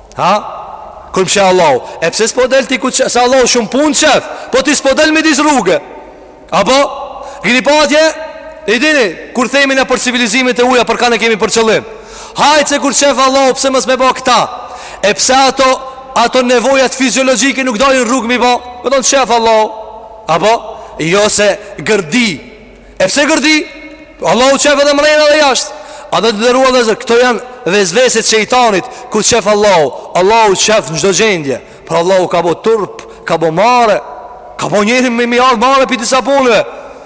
Ha? Kur m'shef Allahu E pse s'po del ti kur t'shef Allahu shumë punë t'shef Po ti s'po del midis rrugë Apo? Kini pa atje? I dini, kur themi ne për civilizimet e huja Për kanë e kemi për qëllim Hajt se kur t'shef Allahu pse mos me ba këta E pse ato Ato nevojat fiziologjike nuk dalin n'rrugë me i ba Me thonë t'shef Allahu Apo? Jo se gërdi E pse gërdi? Allahu t'shef edhe mrena dhe jashtë Andaj të nderuar vllezër Këto janë vesveset e shejtanit Kur t'shef Allahu Allahu t'shef në çdo gjendje Por Allahu ka bo turp Ka bo marre Ka bo njerin me i ardhë marre pej disa punëve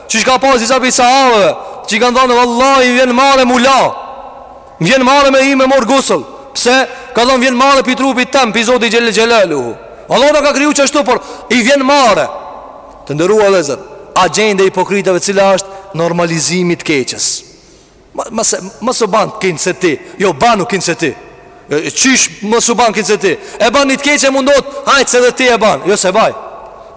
Çka ka pas disa pej sahabëve Që i kanë thonë vallahi m'vjen marre mu la Më vjen marre me, me marr gusël Pse ka thonë vjen marre pej trupit tem Pej Zotit xhelle xhelaluhu Allahu na ka kriju qashtu Por i vjen marre Të nderuar vëllezër, agjenda e hipokritëve cila është normalizimi i së keqes. Mos mos u ban kin se ti, jo banu kin se ti. Çish mos u ban kin se ti. E ban të keqe mundohet, hajt se dhe ti e ban. Jo se baj.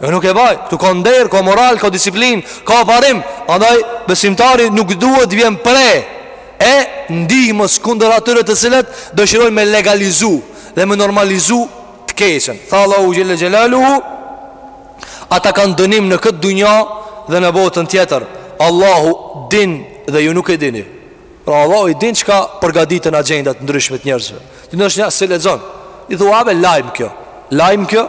Jo nuk e baj. Ktu ka nder, ka moral, ka disiplin, ka parim. Andaj besimtari nuk duhet të vjen pre e ndihmës kundër atyre të cilët dëshirojnë me legalizu dhe me normalizu të keqen. Tha Allahu xhelle xhelaluhu Ata kanë dënim në këtë dunja dhe në botën tjetër. Allahu din dhe ju nuk e dini. Pra Allahu i din çka përgatitën agjendat e ndryshme të njerëzve. Ti ndosh një se lexon. I thua a ve lajm kjo. Lajm kjo?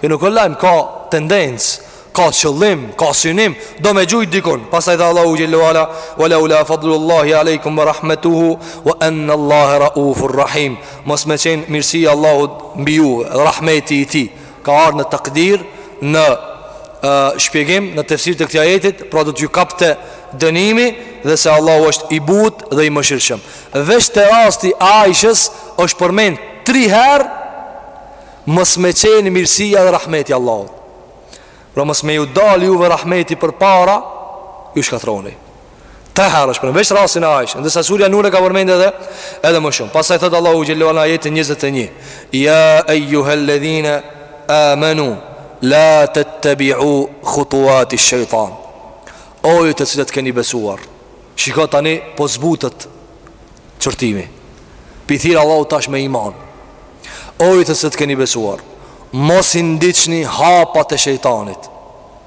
Kjo nuk është lajm, ka tendencë, ka qëllim, ka synim, do me gjujtë dikun. Pastaj tha Allahu xhelle ue ala, "Wa laula fadlullahi alejkum wa rahmetuhu wa anna Allahu raufur rahim." Mos me qenë mirësia e Allahut mbi ju, rahmeti i tij. Ka ardhë në takdir në shpjegim në tefsir të këtij ajetit Pra do t'ju kapte dënimi dhe se Allahu është i butë dhe i mëshirshëm Veç te rasti i Aishës është përmend tri herë Mos me qenë mirësia dhe rahmeti i Allahut Pra mos me ju dal juve rahmeti përpara Ju shkatroni Tre herë është përmend, veç në rastin e Aishës. Ndërsa surja Nur e ka përmend edhe edhe më shumë. Pastaj thot Allahu xhelle ue ala në ajetin 21. Ya ayyuhalladhina amanu la tattabi'u khutuwati ash-shaytan. O ju të cilët keni besuar, shiko tani po zbutët qortimi. Pi thirr Allahu tash me iman. O ju të cilët keni besuar, mos i ndiqni hapat e shejtanit.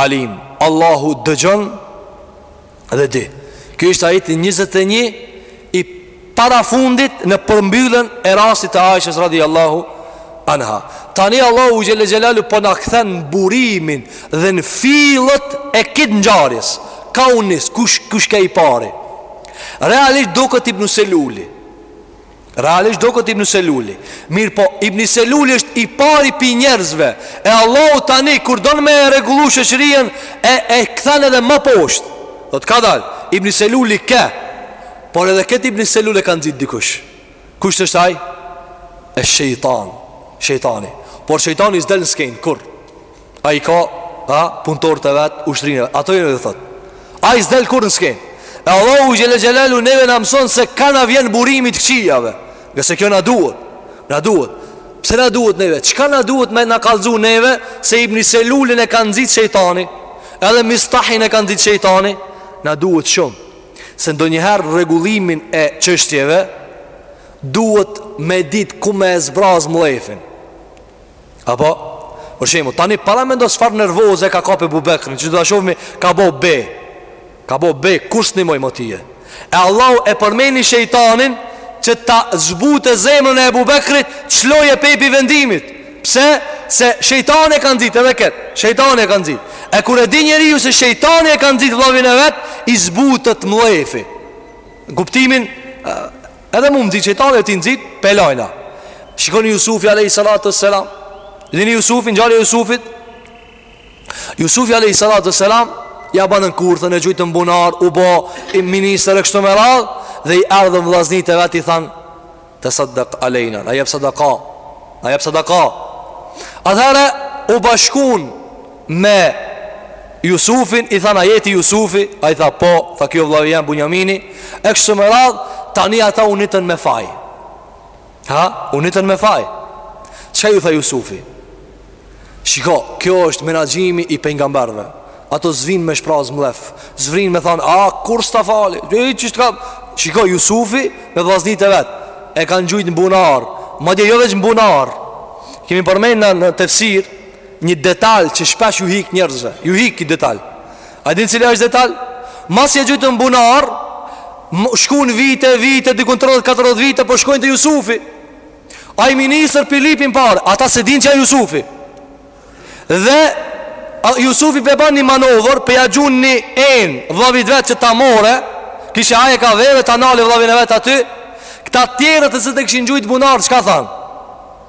Alim, Allahu dëgjon dhe di. Ky është ajeti 21 i para fundit në përmbylljen e rastit të Aishës radhiyallahu anha. Tani Allahu xhelle xhelalu po na kthen n'burimin dhe në fillët e kit ngjarje. Ka u nis kush kush ke i pari. Realisht duket Ibn Seluli. Realisht doket Ibn Seluli Mirëpo Ibn Seluli është i pari pi njerëzve E Allahu tani kur don me e regullu shoqërinë E, e kthen edhe më poshtë Thotë ka dal Ibn Seluli ke Por edhe këtë Ibn Selulin e ka nxitë dikush Kush është ai? E shejtan Shejtani Por shejtani s'del në skenë kurrë. Ai ka, ha, punëtorët e vet, ushtrinë. Ato i rëndë thot. Ai s'del kurrë në skenë. E Allahu xhelle xhelaluhu neve na mëson se ka na vjen burimi i të këqijave. Ngase kjo na duhet. Na duhet. Pse na duhet neve? Çka na duhet me na kallxu neve se Ibn Selulin e ka nxit shejtani? Edhe Mistahin e ka nxit shejtani? Na duhet shumë. Se ndonjëherë rregullimin e çështjeve duhet me dit ku me e zbraz mllefin. Apo, për shembull, tani paramendo çfarë nervoze ka kap Ebu Bekrin, që do ta shofmi, ka bo be, ka bo be, kurr s'i nimoj mo atije. E Allahu e përmeni shejtanin që ta zbute zemrën e Ebu Bekrit, qloj e pepi vendimit. Pse? Se shejtani e ka nxitë edhe këtë, shejtani e ka nxitë. E kur e di njeriu se shejtani e ka nxitë vllavin e vet, i zbutet mllefi. Kuptimin, Edhe mu m'nxit shejtani dhe ty nxit pelajna Shikoni Jusufi a.s. Dini Jusufi, ngjarja Jusufit Jusufi a.s. Ja banën kurthën e gjujtën n' bunar U bo ai ministër e kështu me radhë Dhe i erdhën vllaznit e vet i thanë Tesaddak alejna Na jep sadaka Na jep sadaka Atherë u bashkun me Jusufin I thanë a je ti Jusufi Ai tha po, tha ky o vllavi jem Bunjamini E kështu me radhë, tani ata u nitën me faj Ha, u nitën me faj Ça ju tha Jusufi? Shiko, kjo është menaxhimi i pejgamberve Ato s'vin me shpraz mllef S'vin me than, a, kurr s'ta fali Dhe i qështë ka Shiko, Jusufi me vllaznit e vet E kanë gjujt në bunar Madje jo veç në bunar Kemi përmen në, në tefsir Një detal që shpesh ju hik njerëzve, ju hik ky detal. A dini cili është detal? Masi e gjujtën n'bunar, shkun vite, vite, dikun 30-40 vite, po shkojnë te Jusufi. Ai ministër, pi lypin pare, ata s'e din që a Jusufi. Dhe Jusufi pe ban një manovër, pe ja gjun një enë, vllavit vet që ta more, kishe ai e ka vedh, ta nale vllavin e vet aty, këta tjerët si e kishin gjujt n'bunar, çka thanë?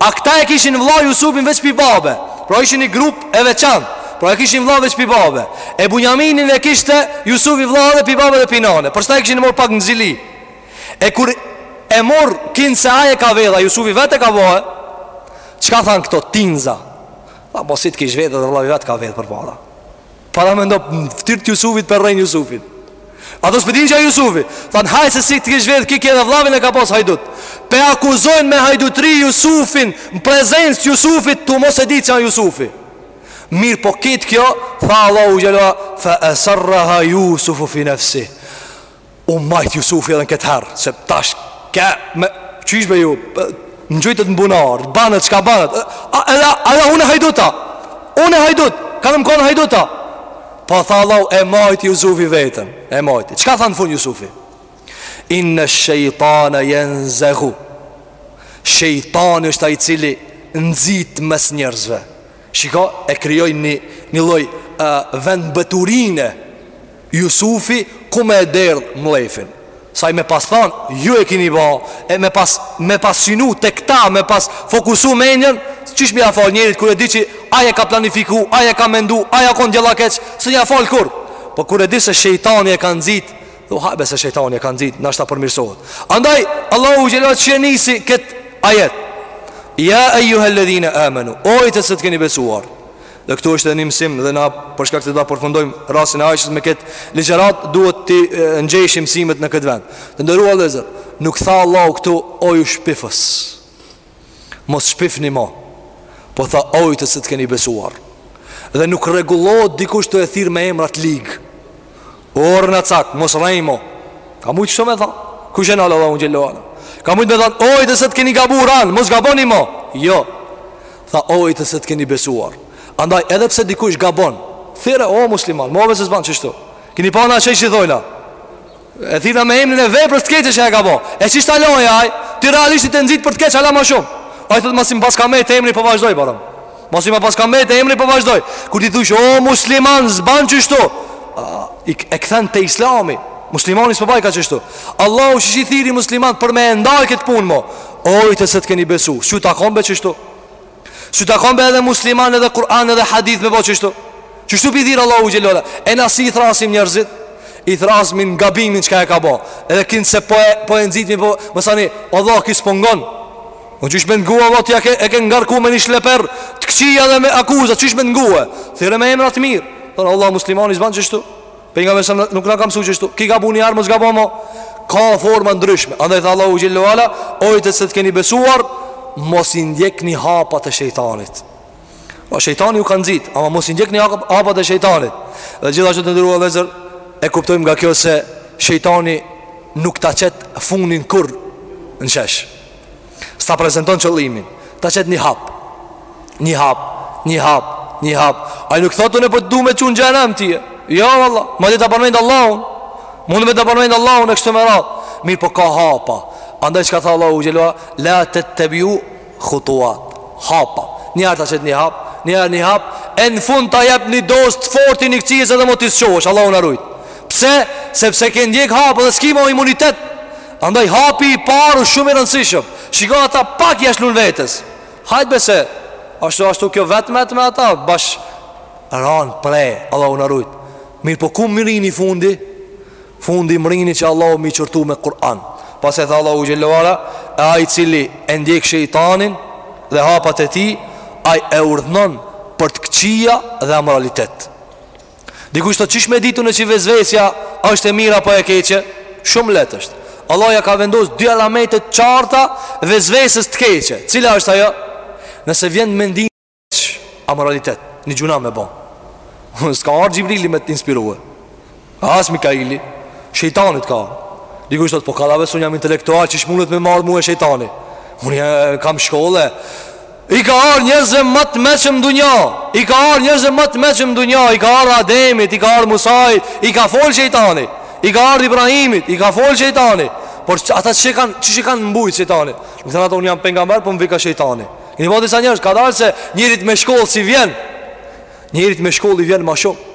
A këta e kishin vëlla Jusufin veç pi babe Pra ishin një grup i veçant Pra e kishin vëlla veç pi babe E Bunjaminin e kishte Jusufi vëlla edhe pi babe dhe pi nane Për qata e kishin mor pak në zili E kur e mor kinse ai e ka vedh a Jusufi vet e ka ba Çka than këto tinza A po si të kish vedh edhe vëllavi vet ka vedh përpara Paramendo n'ftyrë të Jusufit pe rrejnë Jusufin Ato s'pe din që a Jusufi Thanë haj se si të kish vedh ki, ki edhe vllavin e ka pas hajdut Pe akuzojnë me hajdutri Jusufin Në prezencë të Jusufit Tu mos e dit që a Jusufi Mirëpo kitë kjo Tha Allahu xhelle ue ala Fa esarraha Jusufu fi nefsi U majt Jusufi edhe në këtë herë Se tash ke me Qysh be ju M'gjujtët n'bunar Banët çka banët A edhe A edhe unë hajdut a Unë hajdut kam kon hajdut a Po tha Allahu E majti Jusufi veten E majti Çka tha në fund Jusufi Inne shejtane jenzegu Shejtani është ai i cili Nxit mes njerëzve Shiko e krijoi një Një lloj uh, Vend mbeturine Jusufi ku me e derdh mllefin Saj me pas than ju e kini ba E me pas me pas synu te këta Me pas fokusu menjen Qysh me ja fal njerit kur e di që aj e ka planifiku, aj e ka mendu, aj a kon ndjellakeq S'mun ja fal kurr Po kur e di se shejtani e ka nxit Thu hajt be se shejtani e ka nxit Nashta përmirsohet Andaj Allahu xhele ue ala që e nisi kët ajet Ja ejuhel ledhine amenu O ju të cilët keni besuar Dhe këtu është edhe një mësim dhe na për shkak se do ta përfundojmë rastin e Aishës me këtë ligjërat, duhet të ngjeshim mësimet në këtë vend. Të nderuar vëllezër, nuk tha Allahu këtu o ju shpifës. Mos shpifni më. Po tha o ju të cilët keni besuar. Dhe nuk rregullohet dikush kur ti e thirr me emra të lig. O rrencak, mos rrej mo Ka mujtë kështu me than Kush e nal Allahun xhele ue ala Ka mujtë me than O ju të cilët keni gabu ranë Mos gaboni mo Jo Tha o ju të cilët keni besuar Andaj edhe pse dikush gabon Thirre o musliman Mo be se s'ban qështu Kini pa në ashe që thojna E thirrna me emnin e veprës të keqe që e ka bo E qështu alojë aj Ti realisht je tu e nxit për të keqe hala ma shumë Ai thotë masi m'paska met emri po vazhdoj barem Masi më paska mbet emri po vazhdoj. Kur ti i thush o musliman s'ban qështu, ti e kthen te Islami. Muslimani s'po bajka qështu. Allahu qysh i thirri musliman për me ndal këtë punë mo. O ju të cilët keni besu, s'ju takon be qështu. S'ju takon be edhe musliman edhe Kur'an edhe hadith me bo qështu. Qështu pi thirr Allahu xhele ue ala. E na si i thrasim njerëzit? I thrasim me gabimin çka e ka bë. Edhe kinse po e po e nxitmi po, mësani, Allah ky s'po ngon. Po qysh me ngua vet ja ke e ke ngarku me një shleper të këqija edhe me akuza qysh me ngua. Thirre me emra të mirë. Por Allah muslimani s'ban qështu. Pejgamberi sa nuk na ka mësuar qështu. Ki gabu një herë mos gabo më. Ka forma ndryshme. Andaj tha Allahu xhele ue ala, o ju të cilët keni besuar, mos i ndjekni hapat e shejtanit. Po shejtani ju ka nxit, ama mos i ndjekni hapat e shejtanit. Dhe gjithashtu të ndërua vëzër e kuptojmë nga kjo se shejtani nuk ta çet fundin kurr në shesh. S'ta prezanton qëllimin, ta çet një hap. Një hap, një hap, një hap. Ai nuk thotë unë po du me të çu n'xhehenem ti. Jo valla, madje ta përmend Allahun. Mund me ta përmend Allahun e kështu me radh. Mirëpo ka hapa. Andaj çka tha Allahu xhele ue ala, la tattabiu khutuwat. Hapa. Një herë ta çet një hap, një herë një hap, e në fund ta jep një dozë të fortë injekciës edhe më të shohësh, Allahu na rujt. Pse? Sepse ke ndjek hapa dhe s'ki mo imunitet. Andaj hapi i parë është shumë i rëndësishëm. Shiko ata pak jashtë lul vetes. Hajt be se. Ashtu ashtu kjo vetëm vetëm ata bash ran pre, Allahu na rujt. Mirëpo ku mrrini fundi? Fundi mrrini që Allahu me i qortu me Kur'an. Pastaj tha Allahu xhele ue ala, e ai cili e ndjek shejtanin dhe hapat e tij, ai e urdhnon për të këqija dhe amoralitet. Dikush thot qysh me ditë unë qi vesvesja është e mirë apo e keqe Shumë lehtë është Allahu ja ka vendos dy alamete të qarta vesveses të keqe Cila është ajo? Nëse vjen të mendim amoralitet, një gjynah me bo S'ka ardhë Gjibrili me të inspirue as Mikaili Shejtani t'ka ardhë Dikush thot po ka dhe vesvese unë jam intelektual që s'mundet me marrë mue shejtani Unë kam shkollë I ka ardhë njerëzve ma të meçëm në dunja I ka ardhë njerëzve ma të meçëm në dunja I ka ardhë Ademit, i ka ardhë Musait I ka folë shejtani I ka ardhë Ibrahimit, i ka folë shejtani Por që, ata që kanë, që e kanë mujt shejtanin Nuk thanë ata unë jam pejgamber, po më vjeka shejtani E ni pa disa njerëz, ka dalë se njerit me shkollë s'i vjen Njerit me shkollë i vjen ma shumë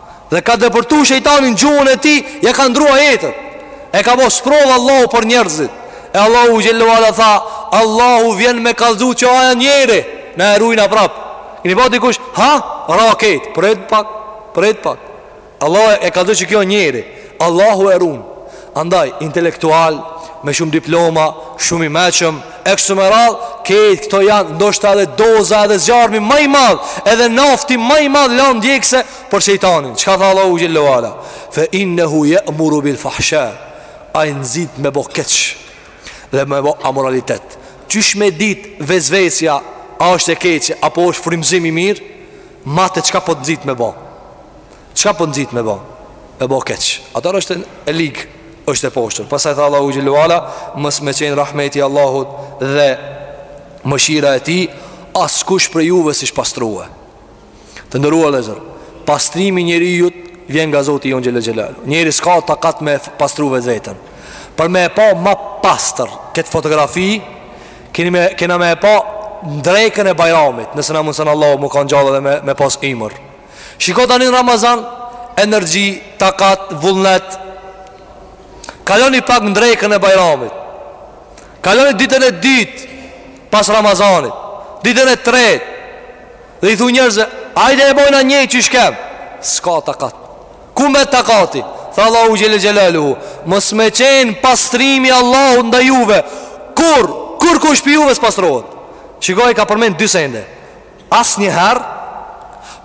Dhe ka depërtu shejtani n'gjuhën e tij Ja ka ndrrue jetën E ka bo sprovë Allahu për njerëzit E Allahu xhelle ve ala tha Allahu vjen me kallzu që a je njeri Na e rujna prapë Keni pa dikush Ha? Ra krejt Pret pak Pret pak Allahu e kallzu që kjo njeri Allahu e run Andaj, intelektual, me shumë diploma, shumë i meçëm, e kështu me radhë, krejt këto janë, ndoshta edhe doza edhe zjarmi ma i madh, edhe nafti ma i madh landë djegëse për shejtanin. Çka tha Allahu xhelle ve ala? Fe innehu je'muru bil fahsha, ai nxit me bo keq dhe me bo amoralitet. Qysh me dit vesvesja, a është e keqe, apo është frymëzim i mirë, mate çka po të nxit me bo. Çka po nxit me bo? Me bo keq. Atëherë është e ligë, është e poshtër. Pastaj tha Allahu xhelle ve ala, mos me qenë rahmeti i Allahut dhe mëshira e tij, askush prej juve s'ish pastrue. Të nderuar vllezër, pastrimi i njeriut vjen nga Zoti jonë xhelle xhelaluhu. Njeri s'ka takat me pastru vetën. Për me e pa ma pastër këtë fotografi, keni me kena me e pa n'drekën e Bajramit, nëse na mundson Allahu me kanë gjallë dhe me me pas ymër. Shiko tani në Ramazan Energji, takat, vullnet Kaloni pak në drekën e bajramit Kaloni ditën e dytë Pas Ramazanit Ditën e tretë Dhe i thu njerëzve Hajde e bojna njëjtë qysh kem S'ka takat Ku met takati Tha Allahu xhelle xhelaluhu Mos me qenë pastrimi i Allahut ndaj juve Kurrë Kurrkush prej juve s'pastrohet Shiko ai ka përmend dy sende Asnjëherë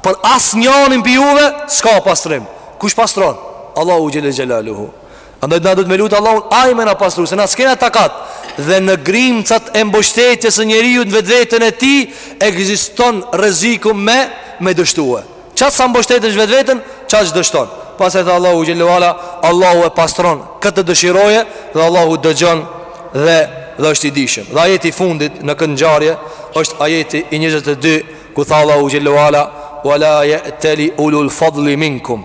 për asnjanin prej juve s'ka pastrim. Kush pastron? Allahu xhelle xhelaluhu. Andaj na duhet me lut Allahun ai me na pastru se na s'kena takat dhe në grimcat e mbështetjes së njeriut në vetveten e tij ekziston rreziku me me dështue. Qatë sa mbështetesh n'vetveten, qatë që dështon Pastaj tha Allahu xhelle ue ala Allahu e pastron kë të dëshirojë Dhe Allahu dëgjon dhe dhe është i dijshëm Dhe ajeti i fundit në këtë ngjarje është ajeti i 22 Ku tha Allahu xhelle ue ala Wa la je teli ulul fadli minkum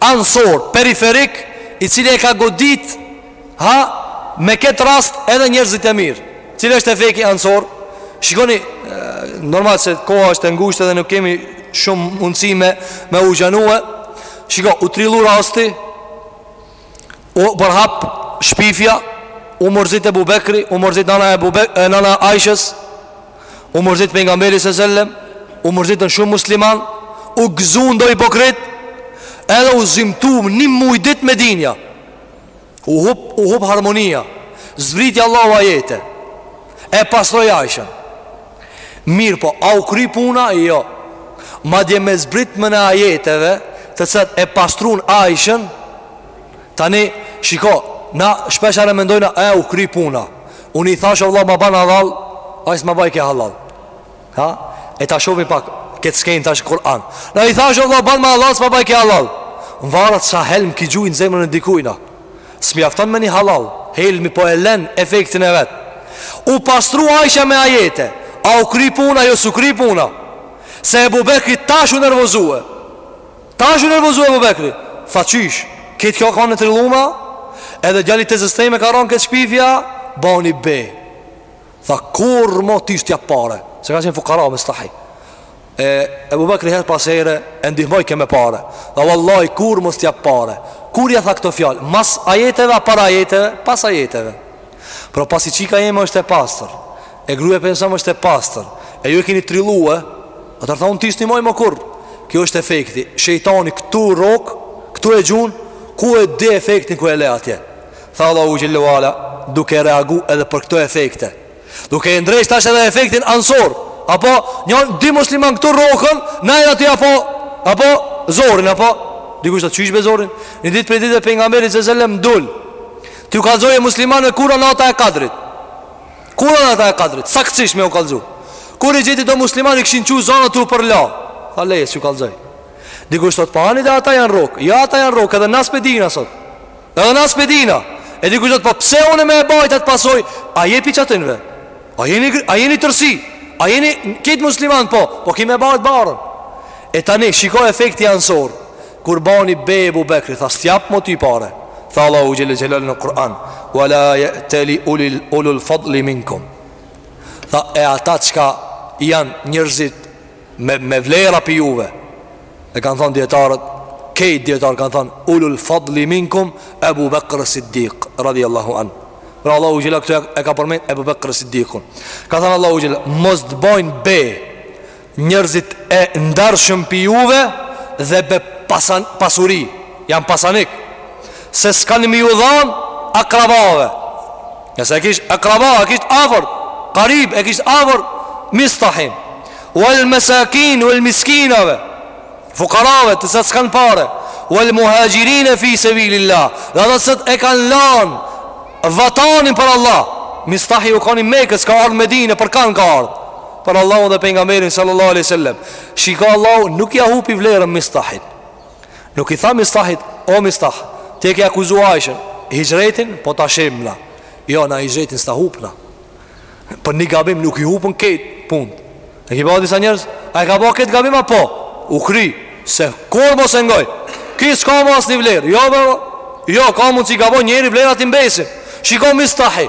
anësor, periferik, i cili e ka godit, ha, me këtë rast edhe njerëzit e mirë. Cili është efekti anësor? Shikoni, normal se koha është e ngushtë dhe nuk kemi shumë mundësi me, me u gjanue. Shiko, u trillu rasti, u përhap shpifja, u mërzit Ebu Bekri, u mërzit nana e Ebu Bek, nana e Ajshës, U mërzit pejgamberi sallallahu alaihi wasallam, u mërzitën shumë musliman, u gëzuan do hipokrit, edhe u zymtu një muaj ditë Medinja. U hup, u hup harmonia. Zbriti Allahu ajete. E pastroi Aishën. Mirëpo, a u kry puna? Jo. Madje me zbritmen e ajeteve, të cilat e pastruan Aishën, Tani, shiko, na shpeshherë mendojna, e, u kry puna. Unë i thashë, Allah, ma ban hallall, ai s'ma bajke hallall. Ha? E ta shomi pak, këtë skenë tash Kur'an. Na i thashë, Allah, banma hallall, s'ma bajke hallall. Nvaret sa helm ki gjujt n'zemrën e dikujna. S'mjafton me një hallall, helmi po e len efektin e vet. U pastru Ajsha me ajete, a u kry puna, jo s'u kry puna. Se Ebu Bekri tash u nervozue. Tash u nervozu Ebu Bekri, tha qysh, ketë kjo kanë e trillume, edhe djali i tezës teme ka ranë n'këtë shpifje, bani be. Tha kurrë mo ty s't'jap pare, se ka qenë fukara Mistahi. E Ebu Bekri herë pas here, e ndihmojke me pare. Tha vallaj kurrë mo s't'jap pare, kur ja tha këto fjalë, mas ajeteve a para ajeteve, pas ajeteve. Pra pasi çika jeme është e pastër. E gruja e pejgamberit është e pastër E ju e keni trillue Atëherë tha unë ty s't'nimoj më kurrë Kjo është efekti Shejtani këtu rrok Këtu e gjun Ku e dhe efektin ku e le atje Tha Allahu xhelle ue ala Duke reagu edhe për këto efekte Duke e ndreq tash edhe efektin ansor Apo njën dy musliman këtu rroken Na e ati apo Apo zorin apo Dikush thotë qysh be zorin Një dit prej ditëve pejgamberi sallallahu alaihi wasallam dul T'ju kallzojë muslimanëve kur a nata e kadrit Kur është nata e kadrit, saktësisht me u kallzu Kur i gjeti do musliman i kishin çu zonat tu u përla Tha leje s'ju kallzoj Dikush thot po ani de ata janë rrok Ja jo, ata janë rrok edhe na s'pe dina sot Edhe na s'pe dina E dikush thot pa po pse une me e bajt atë pasoj A je pi qatynve A jeni, a jeni tërësi A jeni krejt musliman po Po ki me bajt barrën E tani shiko efekti ansor Kur bani be Ebu Bekri Tha s't'jap mo ty pare Tha Allahu xhele xhelaluhu në Kur'an Wa la jeteli ulil ulul fadli minkum Tha e ata çka janë njërzit me, me vlera pi juve E kanë thonë djetarët Krejt djetarët kanë thonë Ulul fadli minkum Ebu Bekri Siddiq Radhi Allahu an Pra Allahu xhele këtu e ka përmen Ebu Bekri Siddiqun Ka thonë Allahu xhele Mos të bojnë be Njerëzit e ndershëm pi juve dhe be pasan pasuri janë pasanik se s'kanë mi ju dhanë akrabave. Nëse e kish akraba, e kish afër, karib, e kish afër Mistahin. Wal masakin wal miskinave. Fukarave ata se s'kanë pare. Wal muhajirin fi sabilillah. Dhe ata se e kanë lanë vatanin për Allah. Mistahi u kanë i Mekës, ka ardh Medine për kanë ka ardh. Për Allahun dhe pejgamberin sallallahu alaihi wasallam. Shiko Allahu nuk ia hupi vlerën Mistahit. Nuk i tha Mistahit, o Mistah, ti e ke akuzu Aishën, hijretin po ta shemna. Jo, na hijretin s'ta hupna. Për një gabim nuk i hupën krejt punët. E ki bre disa njerëz, ai e ka bo këtë gabim a po? U kry, se kurrë mos e ngoj. Ky s'ka më asnjë vlerë. Jo, bre, jo, ka mund që i ka bo njeri vlerat i mbesin. Shiko Mistahi.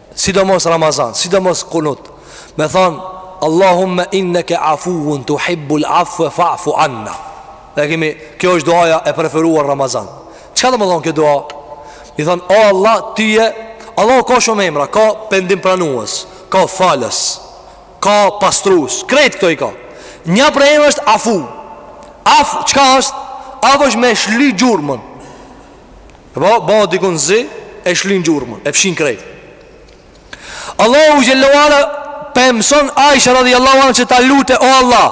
Sidomos Ramazan, sidomos kunut. Me thon Allahumma innaka afuwun tuhibbul afwa fa'fu anna. E kemi kjo është duaja e preferuar Ramazan. Çka do me thonë kjo dua? Me i thon o Allah ti je Allahu ka shumë emra, ka pendim pranues, ka falës, ka pastrues, krejt këto i ka. Një prej emrave është afu. Af çka është? Af është me shly gjurmën. Po, bo dikun zi e shlyn gjurmën, e fshin krejt. Allahu xhele ve ala pe mëson Aisha radhi Allahu anë që ta lute, o Allah,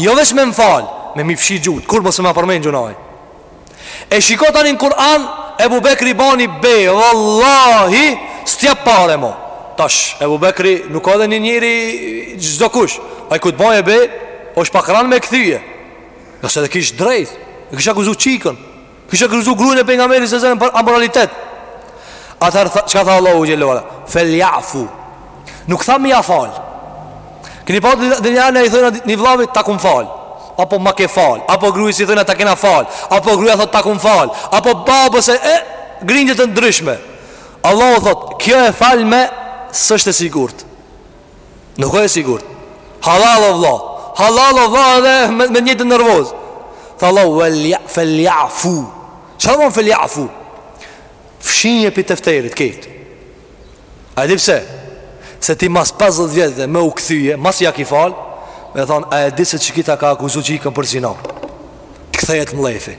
jo veç me më fal, me mi fshi gjut, kurrë mos me ma përmen gjynah. E shiko tani në Kur'an, Ebu Bekri bani be, vallahi, s't'jap pare mo. Tash, Ebu Bekri nuk ka dhe një njeri çdokush, ai kur të baje be, osht pak ran me kthy, se edhe kish drejt, e kish akuzu çikën, Kish akuzu gruën e pejgamberit se zënë për amoralitet. Atëherë tha, çka tha Allahu xhele ve ala? Fel yafu. Nuk tha me ja fal. Keni pa dhe najherë i thojna një vllavit ta kum fal. Apo ma ke fal, apo gruas i thojna ta kena fal, apo gruaja thotë ta kum fal, apo babës e, e grindje të ndryshme. Allahu thotë, kjo e falme s'është e sigurt. Nuk o e sigurt. Hallall o vlla. Hallall o vlla edhe me, me t'njëjtën nervozë. Tha Allahu, velja, feljafu. Qa domethon feljafu? Fshinje pi tefterit, krejt. A e di pse? Se ti mas 50 vjete edhe me u kthy, mas ja ki fal, me thonë, a e di se qeky ta ka akuzu çikën për zina? Të kthehet mllefi.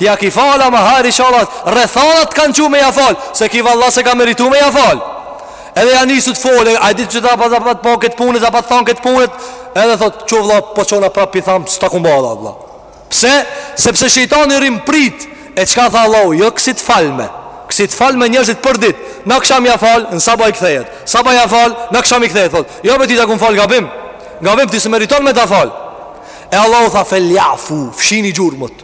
Ja ki fal ama hajr ishalla Rrethanat t'kanë çu me ja fal Se ky valla s'e ka meritu me ja fal Edhe ja nisu të fole A e di që ta pat bo këtë punë A pat thanë këtë punë Edhe thotë qe valla po çona prapë i tham S'ta kum ba hallall vlla Pse? Sepse shejtani rri n'pritë E çka tha Allahu Jo kësi të falme Kësi të falme njerëzit për ditë N'aksham ja fal Në saba i kthehet Saba ja fal N'aksham i kthehet Thotë Jo be ty ta kum fal gabim Gabim ti s'e meriton me ta fal E Allahu tha feljafu Fshini gjurmët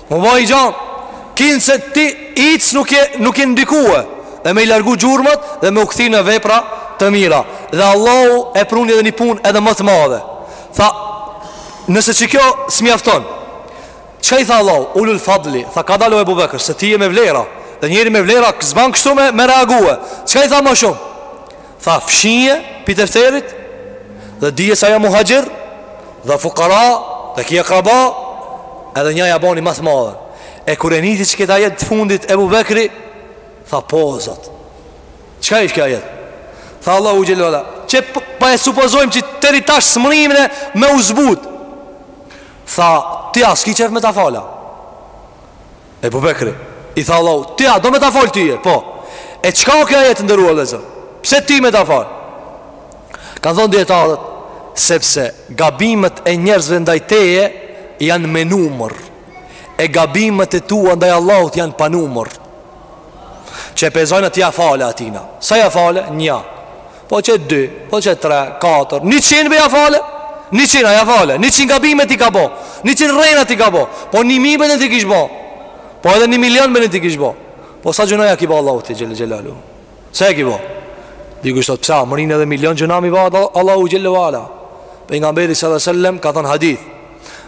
Mu ba gjoja, kinse ti hiç nuk je, nuk je ndikue Dhe me i largu gjurmët dhe me u kthy në vepra të mira Dhe Allahu e pruni edhe një punë edhe ma të madhe Tha, nëse qekjo s'mjafton Qa i tha Allahu, ulul fadli, tha kadal o Ebu Bekër Se ti je me vlera, dhe njeri me vlera s'ban kështu me, me reague Qa i tha ma shumë Tha fshije pi defterit Dhe dije se a muhaxhir Dhe fukara Dhe ki akraba Edhe nja ja boni ma t'madhe E kur e nijti qekët ajet të fundit Ebu Bekri Tha po o Zot Çka ishte ky ajet Tha Allahu xhelle ve ala Qe po e supozojmë që deri tash s'mrrine me u zbut Tha ti a s'ki qef me ta fala Ebu Bekri, i tha Allahu, ti a do me ta fal tyje, po, e çka o ky ajet t'nderuar vllezër, pse ti me ta falë? Kanë thonë dijetarët, sepse gabimet e njerëzve ndaj teje janë me numër, e gabimet e tua ndaj Allahut janë pa numër, qe p'e zojna ti ja fale atina, sa ja fale, nja, Po qe dy, po qe tre, katër Njëqind be ja fale Njëqind a ja fale Njëqind gabime t'i ka bo Njëqind rrena t'i ka bo Po një mijë be n't'i kish bo Po edhe një milion be n't'i kish bo Po sa gjunahe i ki bo Allahut ti xhelle xhelaluhu Se e ki bo Dikush thotë pse a mërrin edhe milion gjunahe mi bo Allahut xhelle ve ala Pejgamberi salallahu alejhi ve selem ka thënë hadith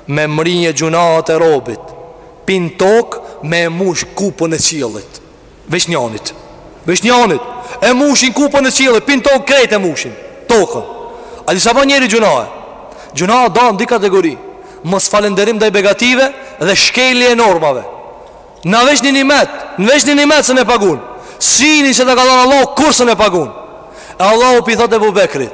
Me mërri gjunahet e robit Pi n'tokë me mush kupën e qiellit Veç njanit Veç njanit E mushin kupën e qiellit Pi n'tokë krejt e mushin Tokën A di sa bon njeri gjunahe Gjunahet dahen n'dy kategori Mosfalënderim ndaj begative Dhe shkelje e normave Në veç një nimet Në veç një nimet s'un e pagun Synin që ta ka dhon Allahu Kurrë s'un e pagun E Allahu p'i thotë Ebu Bekrit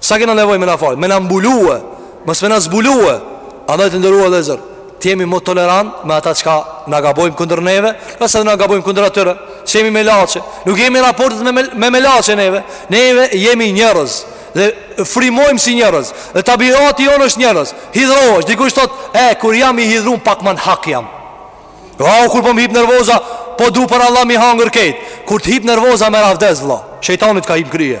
Sa kena nevojë me na fal, me na mbulue, mos me na zbulue. Andaj të nderuar vëllezër, të jemi më tolerant me ata çka na gabojnë kundër neve, se edhe na gabojmë kundër atyre. S'jemi melaqe, nuk jemi në raport me, me melaqe neve. Neve jemi njerëz dhe frymojmë si njerëz. Dhe tabiati jonë është njerëz. Hidhrohesh, dikush thot, "E kur jam i hidhur pak më hak jam." Vau kur po më hip nervoza, po du për Allah mi hangër këtë. Kur të hip nervoza merr avdes vëlla, shejtani të ka hip n'krye.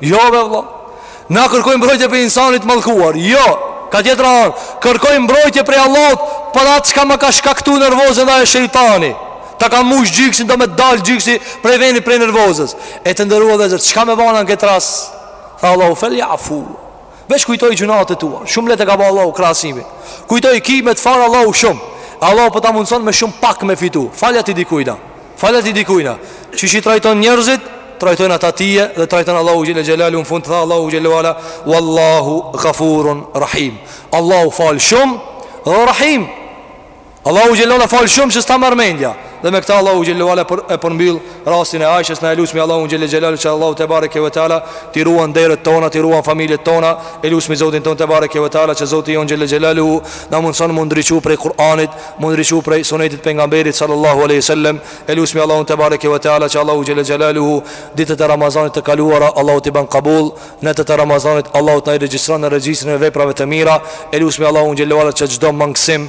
Jo be vëlla. Na kërkojmë mbrojtje prej insanit të mallkuar. Jo, ka tjetra anë. Kërkojmë mbrojtje prej Allahut për atë çka ma ka shkaktu nervozën dhe ai shejtani. Ta ka mush gjyksin do me dal gjyksi prej venit prej nervozës. E të nderuar vëllezër, çka me ba na në këtë rast? Tha Allahu fel jafu. Veç kujtoj gjynahet e tua Shumë lehtë e ka ba Allahu krahasimin Kujtoj ki me të fal Allahu shumë Allahu po ta mundëson me shumë pak me fitu Falja ti dikujna Falja ti dikujna Qysh i trajton njerëzit Trajtojnë ata ty Dhe trajton Allahu xhele xhelaluhu Në fund tha Allahu xhele ve ala Wallahu gafurun rahim Allahu fal shumë Dhe rahim Allahu xhele ve ala fal shumë që s'ta merr mendja Dhe me këta Allahu xhele ve ala për, e përmbyll rastin e Aishes Na e lusmi Allahun xhele xhelaluhu që Allahu tebareke ve teala t'i ruan nderet tona, t'i ruan familjet tona E lusmi Zotin tonë tebareke ve teala që Zoti jonë xhele xhelaluhu na mundëson me u ndriçu prej Kur'anit, me u ndriçu prej sunetit t'pejgamberit sallallahu aleyhi sallem E lusmi Allahun tebareke ve teala që Allahu xhele xhelaluhu Ditët e Ramazanit të kaluara Allahu t'i ban kabul Netët e Ramazanit Allahu t'na i regjistron në regjistrin e veprave të mira E lusmi Allahun xhele ve ala që çdo mangësim